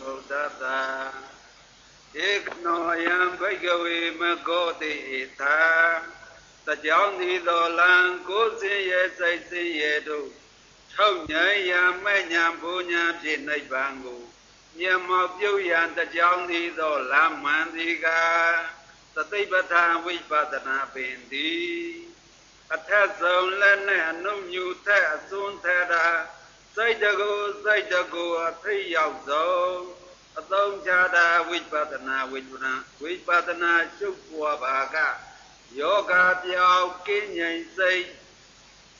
ဗုဒ္ဓသာဧကနောယံဘိကဝေမကောတိသာတကြောင်ဒီတော်လံကိုစင်ရဲ့စိတ်စင်ရဲ့တို့ထောက်ဉာဏ်ရာမဲ့ညာဘုံညာဖြင့်နိဗ္ဗာန်ကိုမြတ်မောပြုတ်ရန်တကြောင်ဒီတော်လမ်းမှန်ဒီကသတိပဋ္ဌာန်ဝိပဿနာပင်သည်အထက်ဆုံးလက်နဲ့အနုညူထက်အစွန်းထက်တာ စိတ်တကူစိတ်တကူအထိရောက်ဆုံးအသုံးချတာဝိပဿနာဝိပဿနာဝိပဿနာရှုပ်ပွားပါကယောဂပြောင်းကင်းငြိမ်စိတ်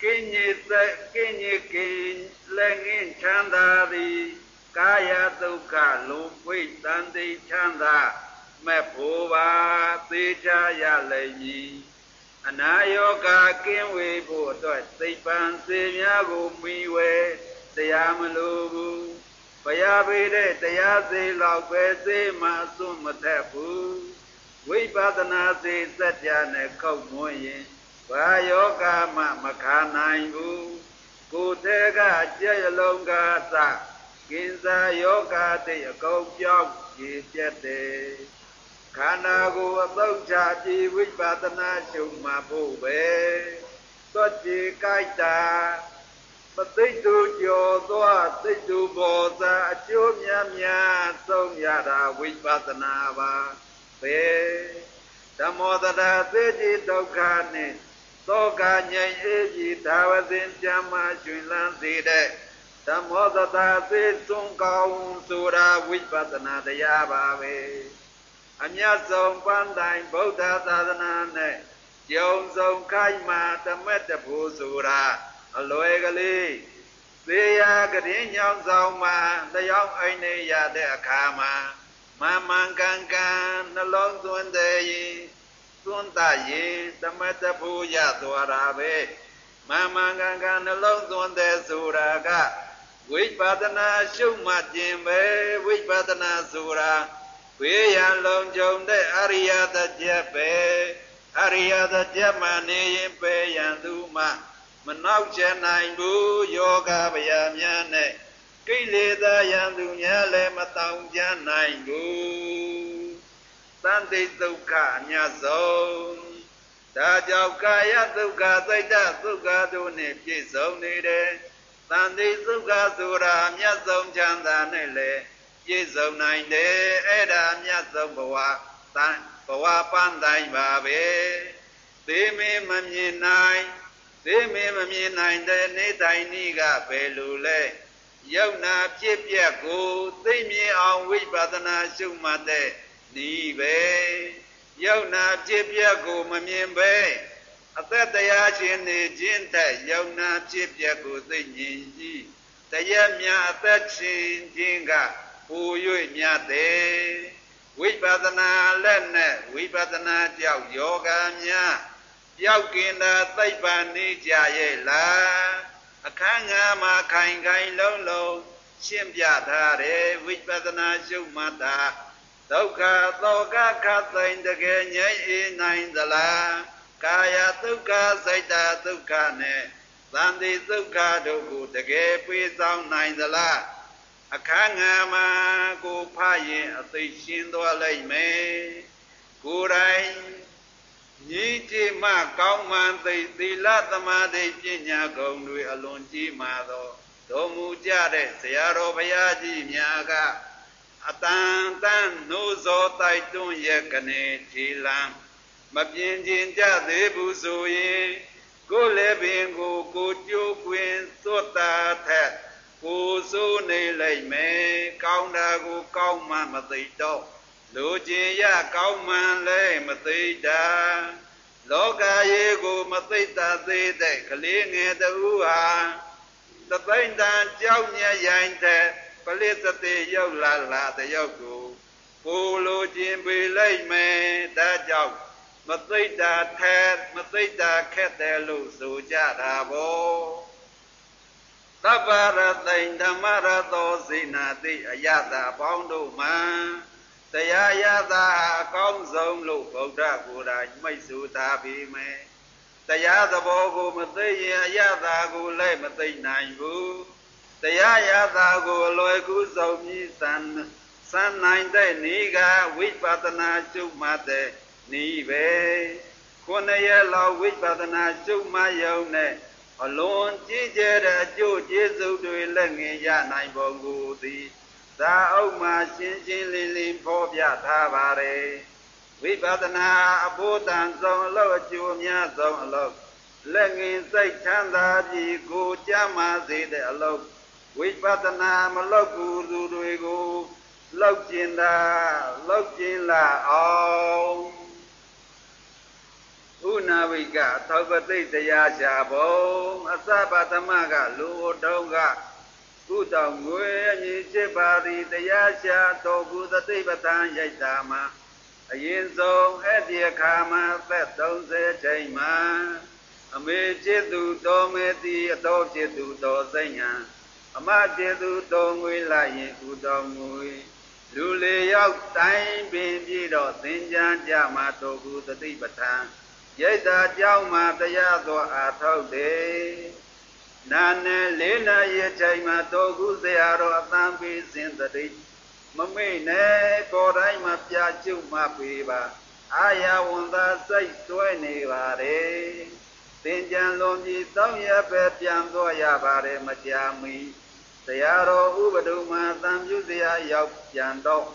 ကင်းငြိမ်စိတ်ကင်းငြိမ်ကင်းလည်းငင်းချမ်းသာသည်ကာယဒုက္ခလုံပွေတန်တိချမ်းသာမဲ့ဖို့ပါသေချာရလိမ့်မည်အနာယောဂကင်းဝေဖို့အတွက်သိပ္ပံစေများကိုမိဝဲ တရားမလိုဘူးဘုရားပေးတဲ့တရားစေလောက်ပဲစေမှအစွန်းမထက်ဘူးဝိပဿနာစေစัจ जा နဲ့ခောက်မွန်းရင်ဘာယောဂမှမခါနိုင်ဘူးကိုယ်ထဲကကြက်ရလုံးကသကိဉ္စာယောဂတိအကုန်ပြောင်းကြည်ပြတ်တယ်ခန္ဓာကိုယ်အသုတ်ချပြီးဝိပဿနာရှုမှဖို့ပဲသွတ်ကြည်ကြိုက်တာ ပသိတုကျော်သွားသိတုဘောဇာအကျိုးများများဆုံးရတာဝိပဿနာပါပဲဓမ္မောတရာသေတိဒုက္ခနှင့်သောကငြိမ်အေးပြီးသာဝစဉ်ကြမ်းမှရှင်လန်းစေတဲ့ဓမ္မောတရာသေသွန်ကောင်းဆိုတာဝိပဿနာတရားပါပဲအမြတ်ဆုံးပန်းတိုင်ဗုဒ္ဓသာသနာနဲ့ယုံဆုံးခိုက်မှတမက်တဖို့ဆိုတာ အလွယ်ကလေးသေရာကရင်ညောင်းဆောင်မှာတယောက်အိမ်နေရတဲ့အခါမှာမမှန်ကန်ကန်နှလုံးသွင်းတဲ့ရင်သွန်းတရင်တမတ်တဖို့ရသွားတာပဲမမှန်ကန်ကန်နှလုံးသွင်းတဲ့ဆိုတာကဝိပဿနာရှုမှတ်ခြင်းပဲဝိပဿနာဆိုတာဝေယံလုံးကြုံတဲ့အရိယတကျက်ပဲအရိယတကျက်မှနေရင်ပဲယံသူမှ မနောက်ကျနိုင်ဘူးယောဂဗျာများနဲ့ကိလေသာယံသူများလည်းမတောင်ကြနိုင်ဘူးသံတိဒုက္ခအမြတ်ဆုံးဒါကြောင့်ကာယဒုက္ခစိတ်ဓာတ်ဒုက္ခတို့နဲ့ပြည့်စုံနေတယ်သံတိဒုက္ခဆိုတာအမြတ်ဆုံးချမ်းသာနဲ့လည်းပြည့်စုံနိုင်တယ်အဲ့ဒါအမြတ်ဆုံးဘဝတန်ဘဝပန်းတိုင်းပါပဲသေမင်းမမြင်နိုင် သေမင်းမမြင်နိုင်တဲ့နေတိုင်းဤကဘယ်လိုလဲယုံနာဖြစ်ပြက်ကိုသိမြင်အောင်ဝိပဿနာရှုမှတ်တဲ့ဤပဲယုံနာဖြစ်ပြက်ကိုမမြင်ပဲအသက်တရားရှင်နေခြင်းတဲ့ယုံနာဖြစ်ပြက်ကိုသိဉ္ဉ်ကြီးတရားမြအသက်ရှင်ခြင်းကပူ၍မြတ်တယ်ဝိပဿနာလက်နဲ့ဝိပဿနာကြောက်ယောဂများ ပြောက်ကင်တာသိပ္ပံနေကြရဲ့လားအခန်းငါမှာခိုင်ခိုင်လုံးလုံးရှင်းပြထားတယ်ဝိပဿနာရှုမှတ်တာဒုက္ခသောကခသိင်တကယ်ငြိမ်းအေးနိုင်သလားကာယဒုက္ခစိတ်တဒုက္ခနဲ့သံတိဒုက္ခတို့ကိုတကယ်ပြေဆောင်နိုင်သလားအခန်းငါမှာကိုဖရင်အသိရှင်းသွားလိုက်မယ်ကိုယ်တိုင် ညီတိမကောင်းမှန်သိသီလသမာဓိပညာဂုဏ်တွေအလွန်ကြီးမာသောတော်မူကြတဲ့ဆရာတော်ဘုရားကြီးများကအတန်တန်နှိုးစောတိုက်တွန်းရကနေထီလံမပြင်းကျင်ကြသေးဘူးဆိုရင်ကိုယ်လည်းပင်ကိုကိုကြိုးကွင်းသွတ်တာထက်ကိုစိုးနေလိုက်မယ်ကောင်းတာကိုကောင်းမှမသိတော့ လူကျင်ရကောင်းမှန်လဲမသိတာလောကရေကိုမသိတာသေးတဲ့ကလေးငယ်တူဟာသပိန်တန်ကြောက်မြရိုင်းတဲ့ပလိသတိရောက်လာလာတဲ့ရောက်ကိုကိုလိုကျင်ပေလိုက်မယ်ဒါကြောင့်မသိတာထဲမသိတာခက်တယ်လို့ဆိုကြတာဗောသဗ္ဗရတိန်ဓမ္မရသောစေနာတိအယတာပေါင်းတို့မှာ တရားရတာအကောင်းဆုံးလို့ဗုဒ္ဓကိုယ်တိုင်မိတ်ဆိုထားပြီးမယ်တရားသဘောကိုမသိရင်အယတာကိုလည်းမသိနိုင်ဘူးတရားရတာကိုအလွယ်ကူဆုံးမြည်စံစံနိုင်တဲ့ဤကဝိပဿနာကျုမှတ်တဲ့ဤပဲခုနှစ်ရက်လောက်ဝိပဿနာကျုမှတ်ရုံနဲ့အလွန်ကြီးကျယ်တဲ့အကျိုးကျေးဇူးတွေလက်ငင်ရနိုင်ပုံကိုသည် သာအုပ်မှာရှင်းရှင်းလင်းလင်းဖော်ပြထားပါတယ်ဝိပဿနာအဖို့တန်ဆုံးအလို့အကျိုးများဆုံးအလို့လက်ငင်စိတ်ချမ်းသာပြီးကိုကြမ်းမာစေတဲ့အလို့ဝိပဿနာမလုပ်ဘူးသူတွေကိုလောက်ကျင်တာလောက်ကျင်လာအောင်ဥနာဝိကသောပတိတရားရှာဘုံအစပါသမကလူတုံးက ကုတောင်ငွေအညီချစ်ပါသည်တရားရှာတော်ကုသတိပဋ္ဌာန်ရိုက်တာမှာအရင်ဆုံးအဲ့ဒီအခါမှာသက်30ချိန်မှာအမေချစ်သူတော်မေတိအတော်ချစ်သူတော်စိတ်ညာအမချစ်သူတော်ငွေလိုက်ရင်ကုတော်ငွေလူလေရောက်တိုင်းပင်ပြီးတော့သင်္ကြန်ကြမှာတော်ကုသတိပဋ္ဌာန်ရိတ်တာကြောင်းမှာတရားတော်အားထုတ်တယ် နာနဲ့လေးနာရီချိန်မှာတော်ကုဆရာတော်အသံပေးစဉ်တတိမမေ့နဲ့ကိုယ်တိုင်းမှာပြကျုပ်မှပေးပါအာယဝန်သာစိတ်တွဲနေပါတယ်သင်္ကြန်လွန်ပြီးတောင်းရပဲပြန်တော့ရပါတယ်မကြာမီတရားတော်ဥပဒုမှာသံပြုစရာရောက်ပြန်တော့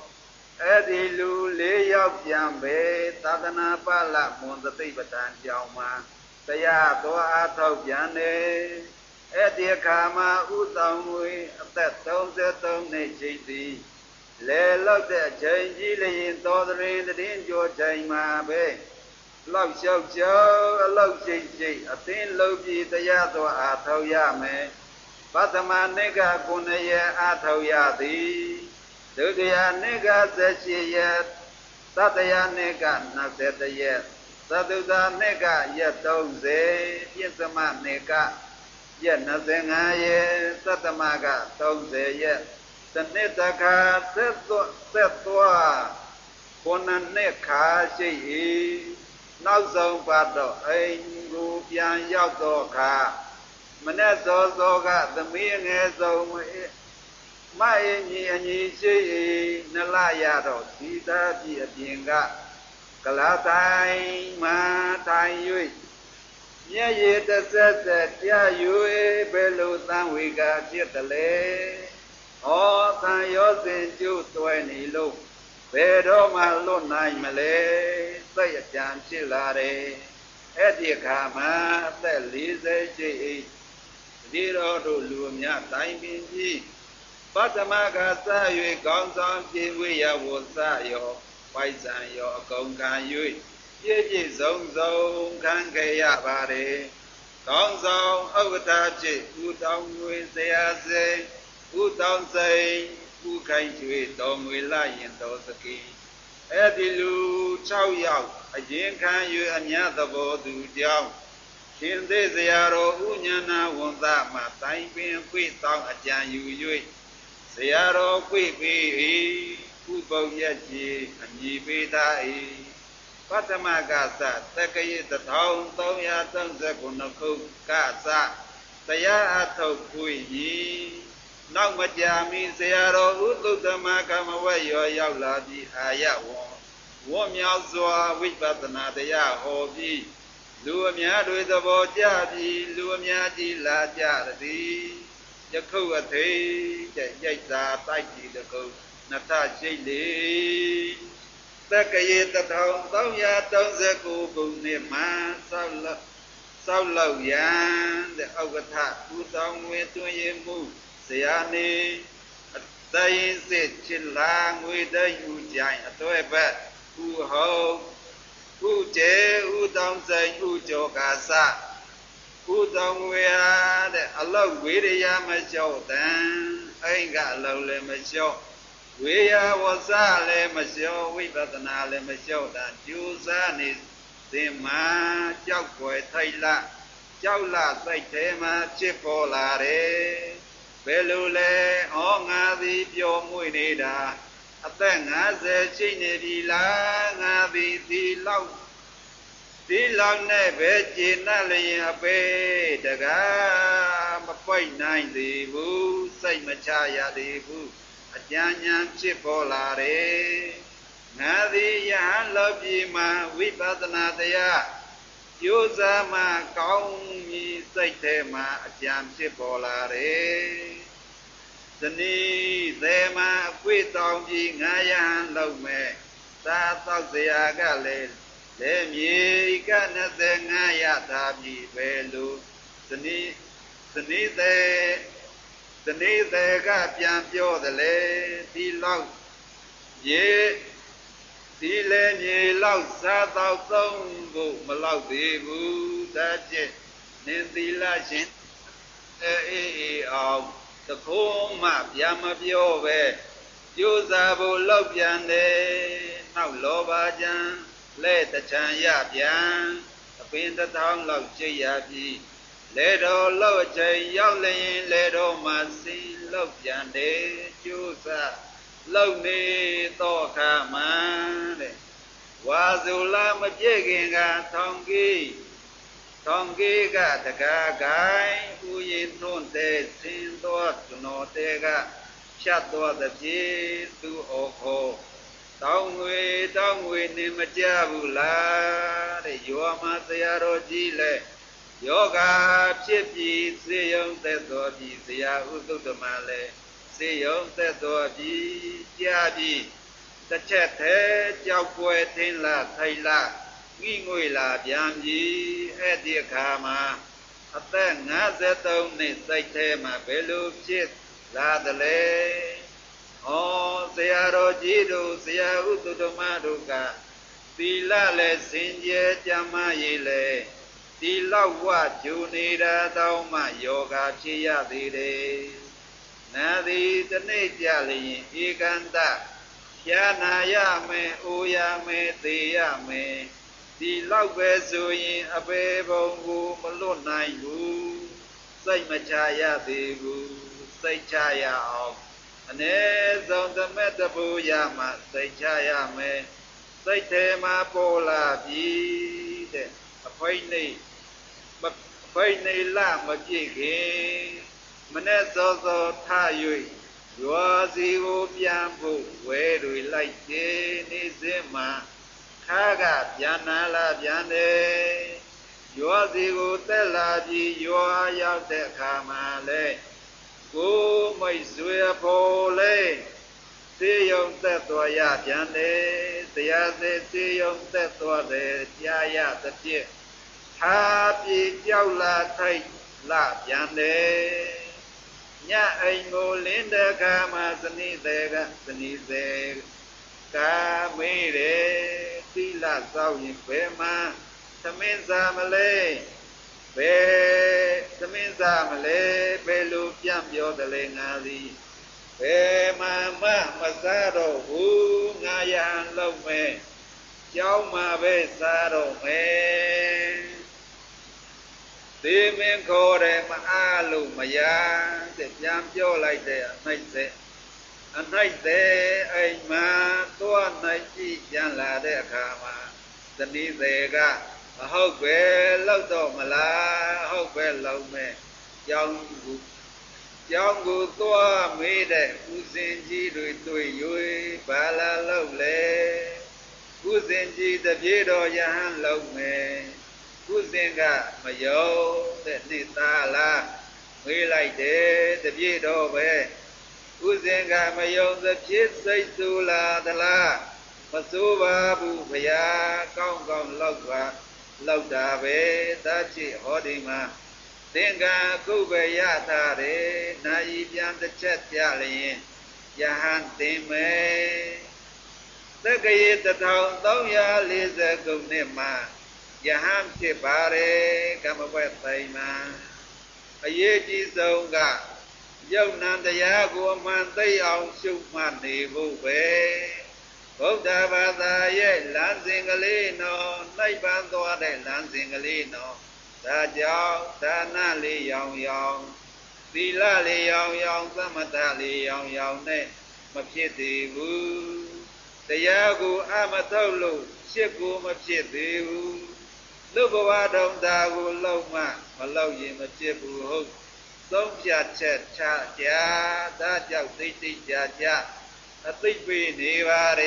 အဲ့ဒီလူလေးယောက်ပြန်ပဲသာသနာပလမွန်သတိပဋ္ဌာန်ကြောင်းမှာတရားတော်အားထုတ်ပြန်တယ် အဲ့ဒီအခါမှာဥဆောင်ဝေအသက်33နှစ်ရှိသည်လေလောက်တဲ့ချိန်ကြီးလျင်တော်တရင်တည်င်းကြောချိန်မှာပဲလောက်လျှောက်ချောအလောက်ရှိရှိအသင်းလုံးပြီးတရားတော်အားထုတ်ရမယ်ပထမနေ့က9ရက်အားထုတ်ရသည်ဒုတိယနှစ်က18ရက်သတ္တယနှစ်က20ရက်သတုသာနှစ်ကရက်30ပြစ္ဆမနှစ်က ရက်25ရက်သတ္တမက30ရက်တနှစ်တခါသက်သွားသက်သွားခုနှစ်နှစ်ခါရှိ၏နောက်ဆုံးပတ်တော့အိမ်ကိုပြန်ရောက်တော့ခါမနဲ့စောစောကသမီးငယ်ဆုံးမအင်းကြီးအညီရှိနလရတော့ဒီသာပြည့်အပြင်ကကလာတိုင်းမှာထိုင်၍ မျက်ရည်တစ်ဆက်ဆက်ပြ၍ဘယ်လိုသံဝေကဖြစ်တယ်လဲဩသံရောစဉ်ကျုပ်သွဲနေလို့ဘယ်တော့မှလွတ်နိုင်မလဲစိတ်အကြံဖြစ်လာတယ်အဲ့ဒီအခါမှာအသက်40ရှိ၏ဒီတော်တို့လူအများတိုင်းပင်ကြီးပတ္တမကစ၍ကောင်းဆောင်ပြေဝေယဝစယောပိုက်ဆံယောအကုန်ခံ၍ ပြည့်ပြည့်စုံစုံခံခဲ့ရပါတယ်ကောင်းဆောင်ဥက္ကဋ္ဌဖြစ်ဥတောင်ငွေဆရာစိန်ဥတောင်စိန်ဥခိုင်ကျွေတော်ငွေလာရင်တော်စကီအဲ့ဒီလူ6ယောက်အရင်ခံ၍အများသဘောသူကြောင့်ရှင်သေးစရာတော်ဥညာနာဝန်သမှာတိုင်ပင်ခွေတောင်းအကြံယူ၍ဆရာတော်ခွေပေ၏ဥပုပ်ရက်ကြီးအမည်ပေးသား၏ ပထမကသတက္ကရေ1339ခုကသတရားအထုတ်ခွေကြီးနောက်မကြာမီဆရာတော်ဥသုတမကမဝတ်ရောရောက်လာပြီးအာရဝံဝတ်မြောက်စွာဝိပဿနာတရားဟောပြီးလူအများတွေသဘောကျပြီးလူအများကြီးလာကြသည်ယခုအသိတဲ့ရိုက်သာတိုက်ကြည့်တကုနထရှိလေ တက္ကရေ1339ခုနှစ်မှာဆောက်လောက်ဆောက်လောက်ရန်တဲ့ဥက္ကဋ္ဌဦးတောင်းဝင်တွင်ရမှုဇရာနေအသိစစ်ချစ်လာငွေတယူကြိုင်အတွေ့ဘက်ဥဟုတ်ဥကျေဥတောင်းစိန်ဥကြောကာစဥတောင်းဝေဟာတဲ့အလောက်ဝေရယမလျှော့တန်အိမ်ကအလောက်လည်းမလျှော့ ဝေယဝဆလည်းမလျှော့ဝိပဿနာလည်းမလျှော့တန်ကျူစားနေသင်မှာကြောက်ွယ်ထိုက်လာကြောက်လာစိတ်ထဲမှာဖြစ်ပေါ်လာတယ်ဘယ်လိုလဲဩငါသည်ပျော်မွေ့နေတာအသက်50ရှိနေပြီလားငါသည်ဒီလောက်ဒီလောက်နဲ့ပဲကျင့်နှလျင်အပေတကားမပွိုက်နိုင်သေးဘူးစိတ်မချရသေးဘူး အကြံဉာဏ်ဖြစ်ပေါ်လာတယ်ငါသည်ယဟန်လောပြီမှာဝိပဿနာတရားကျိုးစားမှကောင်းပြီးစိတ်ထဲမှာအကြံဖြစ်ပေါ်လာတယ်ဇနီးသေမှာအခွေတောင်းပြီးငါယဟန်လုံးမဲ့သာသောက်စရာကလည်းလေမြေက25ရတာပြီပဲလို့ဇနီးဇနီးသေး ဇနီးသေးကပြန်ပြောတယ်လေဒီလောက်ရေဒီလေမြေလောက်စားတော့သုံးဖို့မလောက်သေးဘူးဒါဖြင့်နင်သီလရှင်အေးအေးအောင်တခုံးမှပြန်မပြောပဲကြိုးစားဖို့လောက်ပြန်တယ်နောက်လောဘကြံလက်တချံရပြန်အပင်တစ်ထောင်လောက်ကြိတ်ရပြီ လေတော်လောက်အချိန်ရောက်လျင်လေတော်မှာစင်လောက်ပြန်တယ်ကြိုးစားလောက်နေတော့ခါမှတဲ့ဝါဇူလာမပြည့်ခင်ကထောင်ကြီးထောင်ကြီးကတကားကိုင်းဥယျင်နှွန့်တဲ့စင်တော်ကျွန်တော်တဲကဖြတ်တော်သဖြင့်သူဩခေါ်တောင်းငွေတောင်းငွေနေမကြဘူးလားတဲ့ယောမဆရာတော်ကြီးလည်း ယောဂဖြစ်ပြီးစေယုံသက်တော်ပြီးဆရာဥသုတ္တမလည်းစေယုံသက်တော်ပြီးကြားပြီးတစ်ချက်သေးကြောက်ပွဲထင်းလာထိုင်လာငိငွေလာပြန်ပြီးအဲ့ဒီအခါမှာအသက်53နှစ်စိတ်ထဲမှာဘယ်လိုဖြစ်လာသလဲဩဆရာတော်ကြီးတို့ဆရာဥတ္တမတို့ကသီလလည်းစင်ကြယ်ကြမ်းမရေးလေ ဒီလောက်ဝဂျူနေတာတောင်းမှယောဂဖြစ်ရသေးတယ်နာသည်တနေ့ကြလျင်ဧကန္တရှားနာရမယ်အိုရမယ်သေရမယ်ဒီလောက်ပဲဆိုရင်အပေဘုံကိုမလွတ်နိုင်ဘူးစိတ်မချရသေးဘူးစိတ်ချရအောင်အ ਨੇ ဆုံးသမက်တပူရမှစိတ်ချရမယ်စိတ်ထဲမှာပေါ်လာပြီတဲ့အဖိနေ မဖိနေလမပြည့်ခင်မနဲ့စောစောထ၍ရောစီကိုပြန်ဖို့ဝဲတွေလိုက်ခြင်းနေစင်မှာခါကပြန်နာလာပြန်တယ်ရောစီကိုတက်လာပြီးရောရောက်တဲ့အခါမှာလဲကိုမိတ်ဆွေဖို့လဲစေယုံသက်တော်ရပြန်တယ်တရားစေစေယုံသက်တော်တယ်ကြားရသဖြင့် ဟာပြေကြောက်လာထိုက်လာပြန်တယ်ညအိမ်ကိုလင်းတဲ့အခါမှာဇနီးသေးကဇနီးသေးကာမေးတယ်သီလစောက်ရင်ဘယ်မှာသမင်းစားမလဲဘယ်သမင်းစားမလဲဘယ်လိုပြန်ပြောတယ်လဲငါသည်ဘယ်မှာမှမစားတော့ဘူးငါရန်လုံးမဲ့ကြောင်းမှာပဲစားတော့မယ် သေမင်းခေါ်တယ်မအားလို့မရတဲ့ပြန်ပြောလိုက်တဲ့အနိုင်တဲ့အနိုင်တဲ့အိမ်မှာသွားနိုင်ကြည့်ပြန်လာတဲ့အခါမှာသတိသေးကမဟုတ်ပဲလောက်တော့မလားဟုတ်ပဲလုံးမဲ့ကြောင်းကူကြောင်းကိုသွားမေးတဲ့ဥစဉ်ကြီးတွေတွေ့၍ဘာလာလောက်လဲဥစဉ်ကြီးတပြေတော်ယဟန်လုံးမ ယ်ဥစဉ်ကမယုံတဲ့နေသားလားမေးလိုက်တယ်တပြေတော်ပဲဥစဉ်ကမယုံသဖြင့်စိတ်ဆူလာသလားမစိုးပါဘူးဘုရားကောင်းကောင်းလောက်ပါလောက်တာပဲသာချစ်ဟောဒီမှာသင်္ကန်းကုဘယတာရေနာယီပြန်တစ်ချက်ပြလျင်ယဟန်သင်မယ်သက္ကရေ1340ခုနှစ်မှာ ယဟန်ဖြစ်ပါれကမ္မဘက်သိမ်းမှာအရေးကြီးဆုံးကယုတ်နံတရားကိုအမှန်သိအောင်ရှုမှတ်နေဖို့ပဲဗုဒ္ဓဘာသာရဲ့လမ်းစဉ်ကလေးနော်နှိုက်ပန်းသွားတဲ့လမ်းစဉ်ကလေးနော်ဒါကြောင့်ဒါနလေးရောင်ရောင်သီလလေးရောင်ရောင်သမထလေးရောင်ရောင်နဲ့မဖြစ်သေးဘူးတရားကိုအမထုတ်လို့ရှစ်ကိုမဖြစ်သေးဘူး လူဘဝတုံတာကိုလောက်မှမလောက်ရင်မဖြစ်ဘူးဟုတ်သုံးပြချက်ချကြဒါကြောင့်သိသိကြကြအသိပေနေပါれ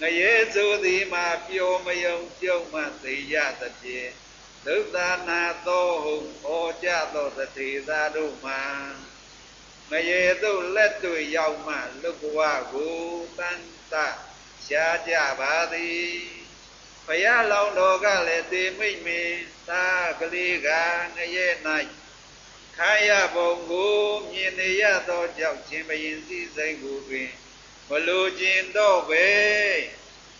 ငရဲဆိုသည်မှာပျော်မယုံပြုံးမှသိရသဖြင့်ဒုသနာသောဟုဟောကြသောတတိသာတို့မှာငရေသို့လက်တွေ့ရောက်မှလုကဝကိုတန်တရှားကြပါသည် ဘုရားလောင်းတော်ကလည်းတေမိတ်မင်းသာကလေးကငရဲ၌ခါရပုံကိုမြင်နေရသောကြောင့်ရှင်ဘရင်စည်းစိမ်ကိုတွင်မလိုခြင်းတော့ပဲ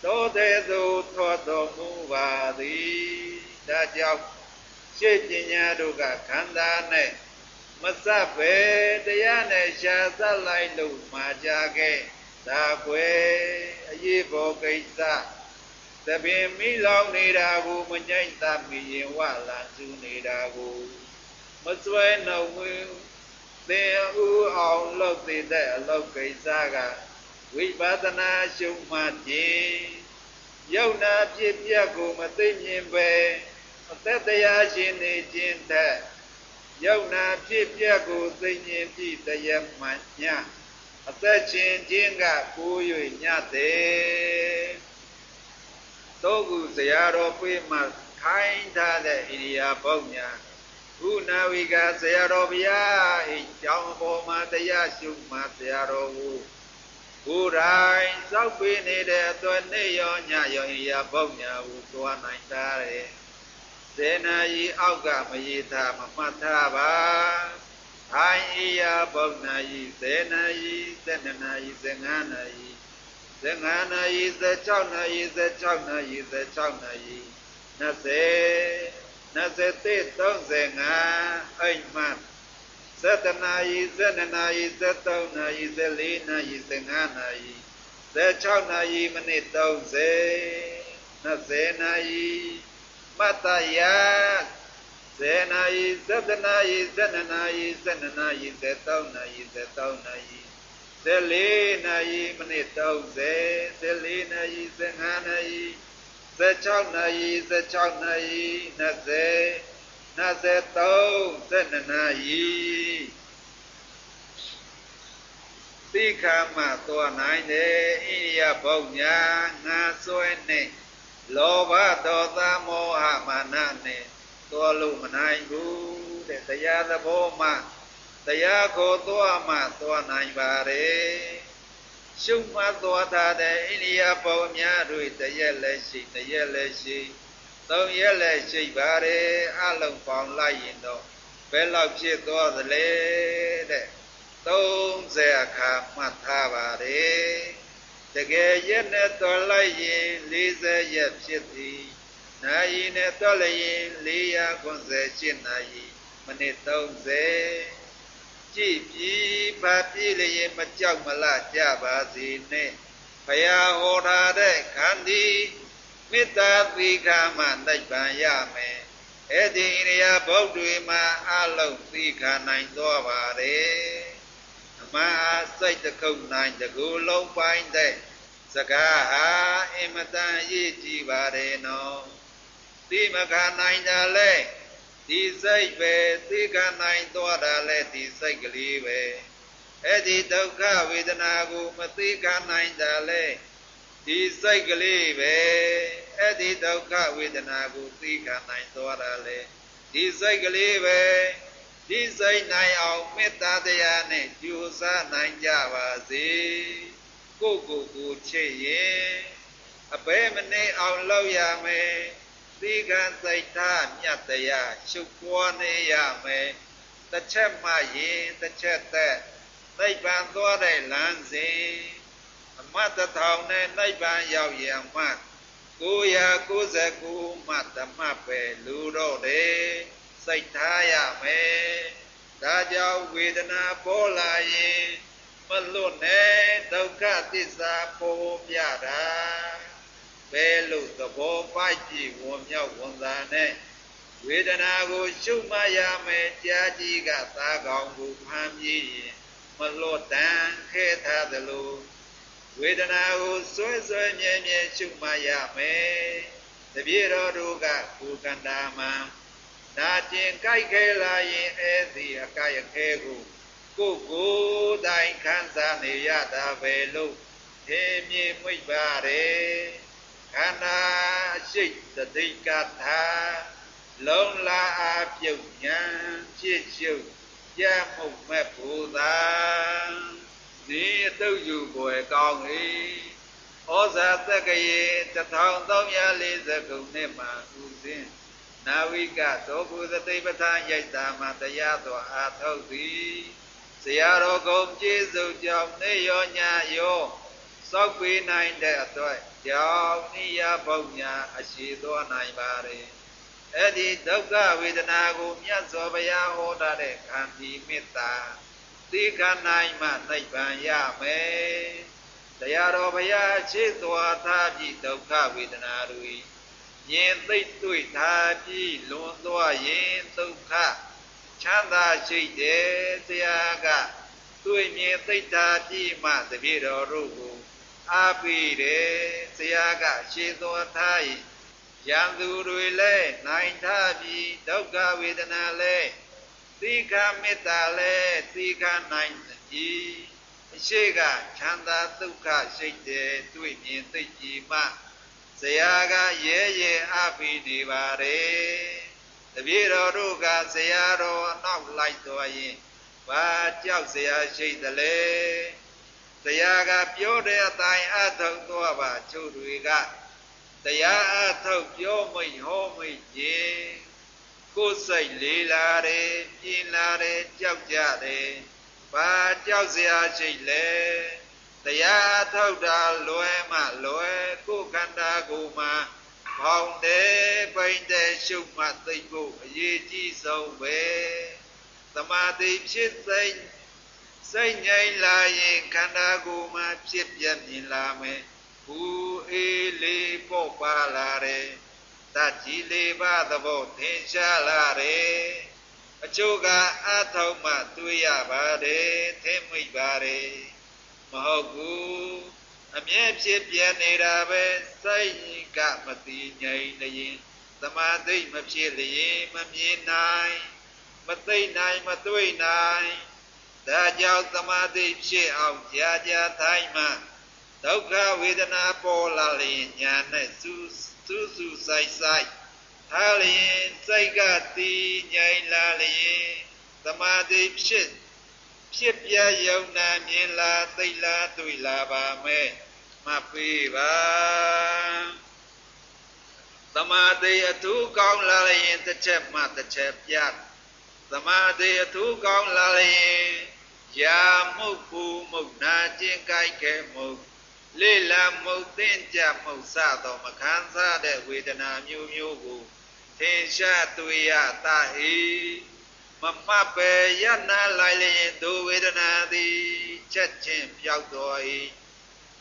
သောတဲ့သို့ထောတော်မူပါသည်ဒါကြောင့်ရှေ့ပညာတို့ကခန္ဓာနဲ့မစပ်ပဲတရားနဲ့ရှာသတ်လိုက်လို့မှာကြခဲ့ဒါကွယ်အရေးပေါ်ကိစ္စ သပင်မိလောင်နေတာကိုမညှို့သမိရင်ဝလာစုနေတာကိုမစွဲနှုံဝင်သင်ဥအောင်လုပ်သေးတဲ့အလုပ်ကိစ္စကဝိပဿနာရှုမှတ်ခြင်းယုံနာဖြစ်ပြက်ကိုမသိမြင်ပဲအသက်တရားရှင်နေခြင်းတဲ့ယုံနာဖြစ်ပြက်ကိုသိဉ္ဉ်ပြီတရားမှန်ညအသက်ရှင်ခြင်းကကိုး၍ညတဲ့ သောကုဇရာတော်ပြေးမှခိုင်းထားတဲ့ဣရိယာပုတ်ညာခုနာဝိကဇရာတော်ဘုရားအိကျောင်းပေါ်မှာတရားရှုမှဇရာတော်ကိုကိုယ်တိုင်စောက်ပေးနေတဲ့အသွယ်နေရောညရောဣရိယာပုတ်ညာကိုသွားနိုင်တာတဲ့ဇေနာယီအောက်ကမရည်ထားမမှတ်ထားပါအိုင်ဣယာဗုဒ္ဓနာယီဇေနာယီဇေနနာယီဇေငါနာယီ 15နာရီ16နာရီ16နာရီ16နာရီ20 21 35အိမ်မှ7နာရီ7နာရီ7နာရီ14နာရီ15နာရီ16နာရီမိနစ်30 20နာရီမတယ10နာရီ7နာရီ7နာရီ7နာရီ7နာရီ7နာရီ 14နာရီမိနစ်30 14နာရီ15နာရီ16နာရီ16နာရီ20 23 22နာရီသိခာမသွားနိုင်တယ်ဣရိယဘုံညာငါဆွဲနဲ့လောဘဒေါသမောဟမာနနဲ့သွားလို့မနိုင်ဘူးတဲ့တရားသဘောမှ တရားကိုသွားမှသွားနိုင်ပါတယ်ရှုမှသွားတာတဲ့အိန္ဒိယပုံများတို့တရက်လည်းရှိတရက်လည်းရှိသုံးရက်လည်းရှိပါတယ်အလုံးပေါင်းလိုက်ရင်တော့ဘယ်လောက်ဖြစ်သွားသလဲတဲ့30အခါမှတ်ထားပါတယ်တကယ်ရက်နဲ့တော်လိုက်ရင်40ရက်ဖြစ်သည်နိုင်နဲ့တော်လိုက်ရင်450နာရီမိနစ်30 ကြည်ပြီးပါပြည့်လျင်မကြောက်မလကြပါစေနဲ့ဘုရားဟောထားတဲ့ခန္ဒီမေတ္တာသီခာမှနိဗ္ဗာန်ရမယ်အဲ့ဒီဣရိယာပုတ်တွေမှာအလုံးသီခာနိုင်သွားပါれအမှန်အားစိတ်တခုနိုင်တကူလုံးပိုင်းတဲ့စကားဟာအင်မတန်ရည်ကြည်ပါတယ်နော်သိမခံနိုင်တာလဲ ဒီစိတ်ပဲသိခံနိုင်သွားတာလဲဒီစိတ်ကလေးပဲအဲ့ဒီဒုက္ခဝေဒနာကိုမသိခံနိုင်တာလဲဒီစိတ်ကလေးပဲအဲ့ဒီဒုက္ခဝေဒနာကိုသိခံနိုင်သွားတာလဲဒီစိတ်ကလေးပဲဒီစိတ်နိုင်အောင်မေတ္တာတရားနဲ့ကြိုးစားနိုင်ကြပါစေကိုယ့်ကိုယ်ကိုချစ်ရင်အပဲမနေအောင်လုပ်ရမယ် သီကံစိတ်ထားမြတ်တရားရှုပ်ပွားနေရမယ်တစ်ချက်မှရင်တစ်ချက်သက်နိဗ္ဗာန်သွားတဲ့လမ်းစဉ်အမတ်တထောင်နဲ့နိဗ္ဗာန်ရောက်ရမှ999မှဓမ္မပဲလူတော့တယ်စိတ်ထားရမယ်ဒါကြောင့်ဝေဒနာပေါ်လာရင်မလွတ်နဲ့ဒုက္ခသစ္စာပေါ်ပြတာ ဘယ်လို့သဘောပိုက်ကြည့်ဝန်မြောက်ဝန်သာနဲ့ဝေဒနာကိုရှုမှတ်ရမယ်ကြာကြီးကသာကောင်းကိုဖမ်းပြေးရင်မလွတ်တန်ခဲထားသလိုဝေဒနာကိုစွဲစွဲမြဲမြဲရှုမှတ်ရမယ်တပြေတော်တို့ကကိုကန္တာမှာနာကျင်ကြိုက်ခဲလာရင်အဲသည်အကယခဲကိုကိုကိုတိုင်ခံစားနေရတာပဲလို့ထေမြေမွိပါရဲ ခန္ဓာရှိတ်တသိကထာလုံးလာအပြုတ်ညာဖြစ်ရှုပ်ကြမှုမဲ့ဘူသာဒီအတုတ်ယူပွယ်ကောင်း၏ဩဇာသက္ကရေ1340ခုနှစ်မှာဥစဉ်နာဝိကသောဘုသတိပဋ္ဌာန်ရိုက်တာမှာတရားတော်အားထုတ်သည်ဆရာတော်ကုံကျေးဇူးကြောင့်နေရောညာရော စောက်ပေးနိုင်တဲ့အတွက်ကြောင့်နိယဘုံညာအရှိသောနိုင်ပါ रे အဲ့ဒီဒုက္ခဝေဒနာကိုမြတ်စွာဘုရားဟောတာတဲ့ခံဒီမေတ္တာသိခနိုင်မှနိဗ္ဗာန်ရမယ်တရားတော်ဘုရားခြေသွားထားပြီးဒုက္ခဝေဒနာတွေမြင်သိတွေ့ထားပြီးလွန်သွားရင်ဒုက္ခချမ်းသာရှိတယ်တရားကတွေ့မြင်သိထားပြီးမှတပည့်တော်တို့ကို အားပေးတယ်တရားကရှင်းသွားထားရင်ရန်သူတွေလည်းနိုင်ထားပြီးဒုက္ခဝေဒနာလည်းသီခမေတ္တာလည်းသီခနိုင်ပြီးအရှိကချမ်းသာဒုက္ခရှိတဲ့တွေ့မြင်သိကြည်မှဇရာကရဲရဲအပိနေပါれတပည့်တော်တို့ကဇရာတော်နောက်လိုက်တော်ရင်ဘာကြောက်ဇရာရှိသလဲ ဇရာကပြောတဲ့အတိုင်းအထောက်တော်ပါချုပ်တွေကတရားအထုတ်ပြောမိတ်ဟောမိတ်ခြင်းကိုယ်စိတ်လေးလာတယ်ပြင်းလာတယ်ကြောက်ကြတယ်ဘာကြောက်စရာရှိလဲတရားအထုတ်တာလွယ်မှလွယ်ကိုယ်ခန္ဓာကိုယ်မှာဖောင်းတယ်ပိန်တယ်ရှုပ်မှသိဖို့အရေးကြီးဆုံးပဲသမာဓိဖြစ်သိ စိတ်ငြိမ်လာရင်ခန္ဓာကိုယ်မှာဖြစ်ပြမြင်လာမယ်ဘူအေးလေးပေါ့ပါလာတယ်တကြီးလေးပါသဘောသင်ရှားလာတယ်အချို့ကအထောက်မှတွေ့ရပါတယ်ထင်မိပါတယ်မဟုတ်ဘူးအမြဲဖြစ်ပြနေတာပဲစိတ်ကမတိငြိမ်လျင်သမာဓိမဖြစ်လျင်မမြင်နိုင်မသိနိုင်မတွေ့နိုင် ဒါကြောင့်သမာဓိဖြစ်အောင်ကြာကြာထိုင်မှဒုက္ခဝေဒနာပေါ်လာလျင်ညာနဲ့စူးစူးစူးဆိုင်ဆိုင်ထားလျင်စိတ်ကတည်ငြိမ်လာလျင်သမာဓိဖြစ်ဖြစ်ပြယုံနာမြင်လာသိလာတွေ့လာပါမယ်မှတ်ပေးပါသမာဓိအထူးကောင်းလာလျင်တစ်ချက်မှတစ်ချက်ပြသမာဓိအထူးကောင်းလာလျင် ယာမှုပူမှုနာကျင်ကြိုက်ခဲမှုလေလံမှုသင်ကြမှုစသောမခံစားတဲ့ဝေဒနာမျိုးမျိုးကိုထင်ရှားတွေ့ရတာဟိမမှတ်ပဲယနာလိုက်လျင်ဒုဝေဒနာသည်ချက်ချင်းပြောက်တော်၏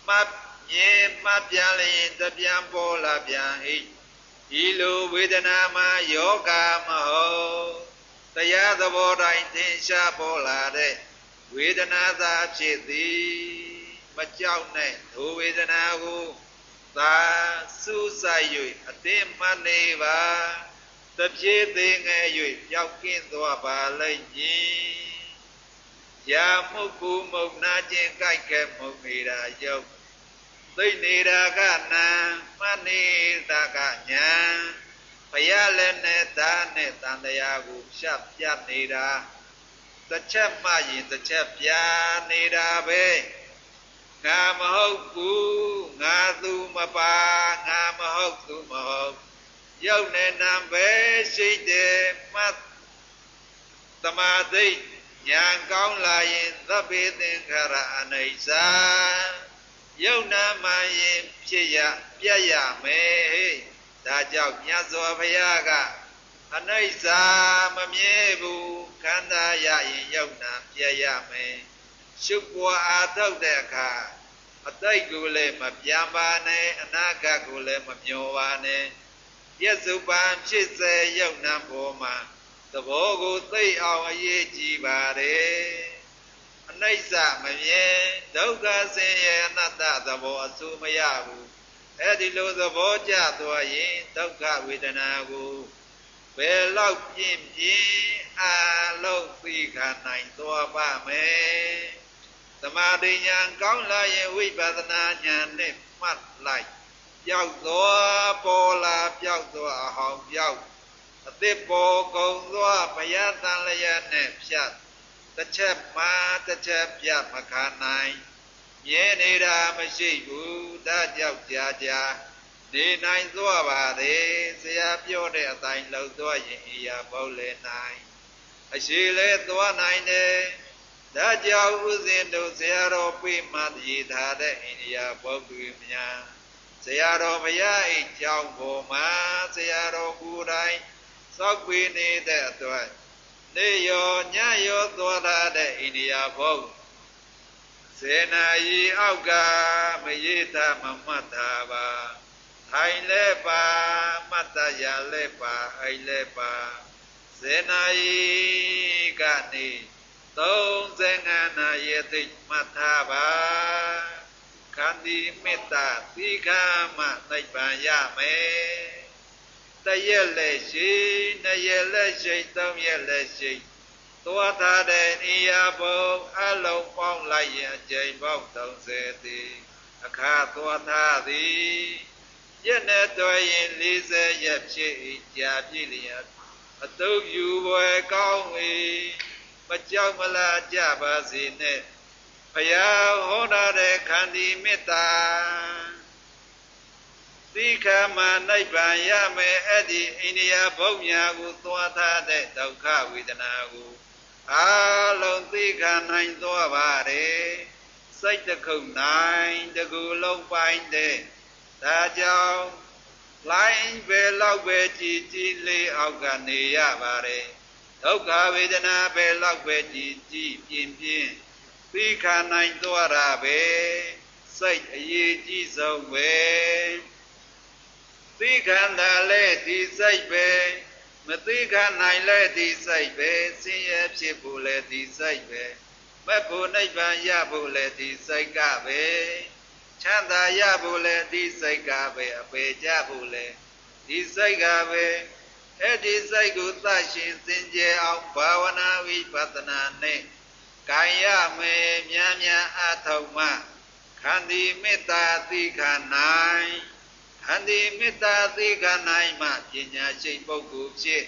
မှတ်မြင်မှတ်ပြန်လျင်တပြန်ပေါ်လာပြန်၏ဤလိုဝေဒနာမှာယောဂမဟုတ်တရားသဘောတိုင်းသင်ရှားပေါ်လာတဲ့ ဝေဒနာသာဖြစ်သည်မကြောက်နဲ့ဒုဝေဒနာကိုသာစူးစိုက်၍အသိမှန်နေပါတပြေးသေးငယ်၍ပျောက်ကင်းသွားပါလိမ့်မည်ရာမှုကူမုံနာခြင်းကြိုက်ခဲမုံနေတာယုတ်သိနေတာကနာမှန်နေတာကညာဘုရားလည်းနဲ့သားနဲ့တန်တရားကိုဖြတ်ပြနေတာ တစ်ချက်မှရင်တစ်ချက်ပြနေတာပဲငါမဟုတ်ဘူးငါသူမပါငါမဟုတ်သူမဟုတ်ရုပ်နဲ့နာပဲရှိတယ်မှတ်သမာဓိဉာဏ်ကောင်းလာရင်သဗ္ဗေသင်္ခါရအနိစ္စရုပ်နာမှရင်ဖြစ်ရပြတ်ရမယ်ဟဲ့ဒါကြောင့်မြတ်စွာဘုရားက အနိစ္စမမြဲဘူးခန္ဓာရရင်ရုပ်နာပြတ်ရမယ်ရှုပွားအားထုတ်တဲ့အခါအတိတ်ကိုလည်းမပြန်ပါနဲ့အနာဂတ်ကိုလည်းမမျောပါနဲ့ပြစ္ဆုပန်ဖြစ်စေယုံနာပေါ်မှာသဘောကိုသိအောင်အရေးကြီးပါတယ်အနိစ္စမမြဲဒုက္ခဆင်းရဲအနတ္တသဘောအဆူမရဘူးအဲ့ဒီလိုသဘောကျသွားရင်ဒုက္ခဝေဒနာကို ဘယ်လောက်ပြင်းပြင်းအာလုံးသိခါနိုင်သွားပါမယ်သမာဓိဉာဏ်ကောင်းလာရင်ဝိပဿနာဉာဏ်နဲ့မှတ်လိုက်ပျောက်သွားပေါ်လာပျောက်သွားအဟောင်ပျောက်အသစ်ပေါ်ကုန်သွားဘယတန်လျက်နဲ့ဖြတ်တစ်ချက်မှတစ်ချက်ပြမခနိုင်မြဲနေတာမရှိဘူးဒါကြောင့်ကြာကြာ နေနိုင်သွားပါလေဆရာပြောတဲ့အတိုင်းလှုပ်သွားရင်အရာပေါ့လေနိုင်အရှိလဲသွားနိုင်တယ်ဒါကြောင့်ဥစဉ်တို့ဆရာတော်ပြမှတည်ထားတဲ့အိန္ဒိယပုဂ္ဂိုလ်များဆရာတော်ဘုရားအိကြောင့်ပေါ်မှာဆရာတော်ကိုယ်တိုင်စောက်ပြီးနေတဲ့အတွက်နေရောညရောသွားလာတဲ့အိန္ဒိယဘုရားစေနာယီအောက်ကမရေတာမမှတ်တာပါ ထိုင်လဲပါမတ်တရလဲပါအိလဲပါစေနာယီကနေ35နာရီသိမှတ်ထားပါခန္တီမေတ္တာသီခာမနိဗ္ဗာန်ရမယ်တရက်လက်ရှိနှစ်ရက်လက်ရှိသုံးရက်လက်ရှိသွားထားတဲ့နေရာဘုံအလုံးပေါင်းလိုက်ရင်အကျိန်ပေါင်း30သည်အခါသွားထားသည် ရက်နဲ့တွေ့ရင်40ရက်ဖြစ်ကြာပြည့်လျက်အတုပ်ယူပွဲကောင်း၏မကြောက်မလားကြပါစေနဲ့ဘုရားဟောထားတဲ့ခန္တီမေတ္တာသီခမနိဗ္ဗာန်ရမယ်အဲ့ဒီအိန္ဒိယဘုံညာကိုသွားထားတဲ့ဒုက္ခဝေဒနာကိုအလုံးသိခံနိုင်သွားပါတယ်စိတ်တခုနိုင်တကူလုံးပိုင်းတဲ့ ဒါကြောင့်လိုင်းပဲလောက်ပဲကြည်ကြည်လေးအောက်ကနေရပါတယ်ဒုက္ခဝေဒနာပဲလောက်ပဲကြည်ကြည်ပြင်းပြင်းသိခံနိုင်သွားတာပဲစိတ်အရေးကြီးဆုံးပဲသိခံတာလဲဒီစိတ်ပဲမသိခံနိုင်လဲဒီစိတ်ပဲဆင်းရဲဖြစ်ဖို့လဲဒီစိတ်ပဲမက်ဖို့နိဗ္ဗာန်ရဖို့လဲဒီစိတ်ကပဲ ချမ်းသာရဖို့လဲဒီစိတ်ကပဲအပေကြဖို့လဲဒီစိတ်ကပဲအဲ့ဒီစိတ်ကိုသရှင်စင်ကြယ်အောင်ဘာဝနာဝိပဿနာနဲ့ကာယမေမြားမြားအထောက်မှခန္တီမေတ္တာသိခနိုင်ခန္တီမေတ္တာသိခနိုင်မှပညာရှိပုဂ္ဂိုလ်ဖြစ်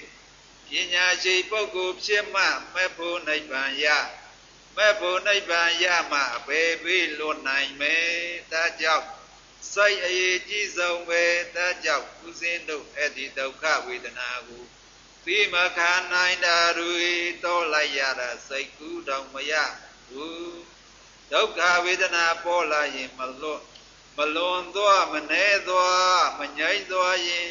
ပညာရှိပုဂ္ဂိုလ်ဖြစ်မှမဲ့ဖို့နိဗ္ဗာန်ရ မဲ့ဖို့နိဗ္ဗာန်ရမှအပေပေးလွတ်နိုင်မယ်ဒါကြောင့်စိတ်အရေးကြီးဆုံးပဲဒါကြောင့်ဥစဉ်တို့အဲ့ဒီဒုက္ခဝေဒနာကိုသိမခံနိုင်တာတွေတော့လိုက်ရတာစိတ်ကူးတောင်မရဘူးဒုက္ခဝေဒနာပေါ်လာရင်မလွတ်မလွန်သွားမနေသွားမငြိမ့်သွားရင်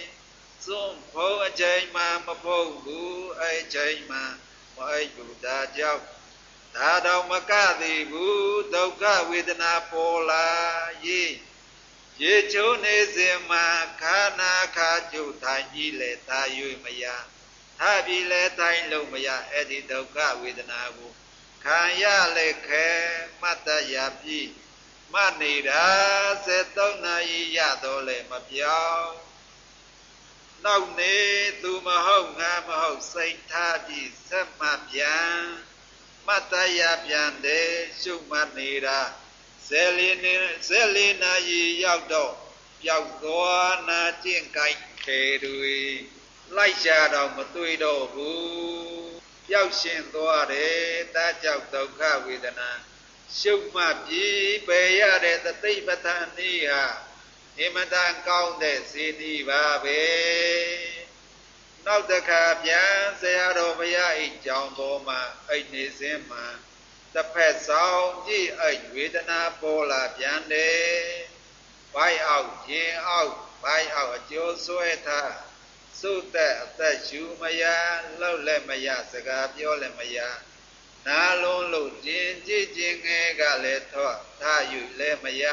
စွန့်ဖုံးအချိန်မှမဖုံးဘူးအဲ့ချိန်မှမအိပ်ဘူးဒါကြောင့် ဒါတော့မကသေးဘူးဒုက္ခဝေဒနာပေါ်လာရေးရေချိုးနေစဉ်မှာခါနာခါကျုထိုင်ကြီးလေသာ၍မရထပြီလေတိုင်လုံးမရအဲ့ဒီဒုက္ခဝေဒနာကိုခံရလေခဲမတ်တရပြီမနေတာ73နာရီရတော့လေမပြောင်းနောက်နေသူမဟုတ်ငါမဟုတ်စိတ်ထားပြီးဆက်မှပြန် မတ်တရပြန်တယ်ရှုမှတ်နေတာဇယ်လီနေဇယ်လီနာရီရောက်တော့ပျောက်သွားနာကျင့်ကိုက်ခေတွေလိုက်ရှာတော့မတွေ့တော့ဘူးပျောက်ရှင်သွားတယ်တာကြောက်ဒုက္ခဝေဒနာရှုမှတ်ပြီးပယ်ရတဲ့တသိပဋ္ဌာန်ဤဟာအမတန်ကောင်းတဲ့စီနီပါပဲ နောက်တစ်ခါပြန်ဆရာတော်ဘုရားဤကြောင်းတော်မှာအဲ့နေစင်းမှာတစ်ဖက်ဆောင်ကြည့်အဲ့ဝေဒနာပေါ်လာပြန်တယ်ဘိုက်အောက်ရင်အောက်ဘိုက်အောက်အကျိုးဆွဲထားစုသက်အသက်ယူမရလှုပ်လည်းမရစကားပြောလည်းမရနာလုံးလို့ကျင်ကြည့်ကျင်ငယ်ကလည်းထော့ထားယူလည်းမရ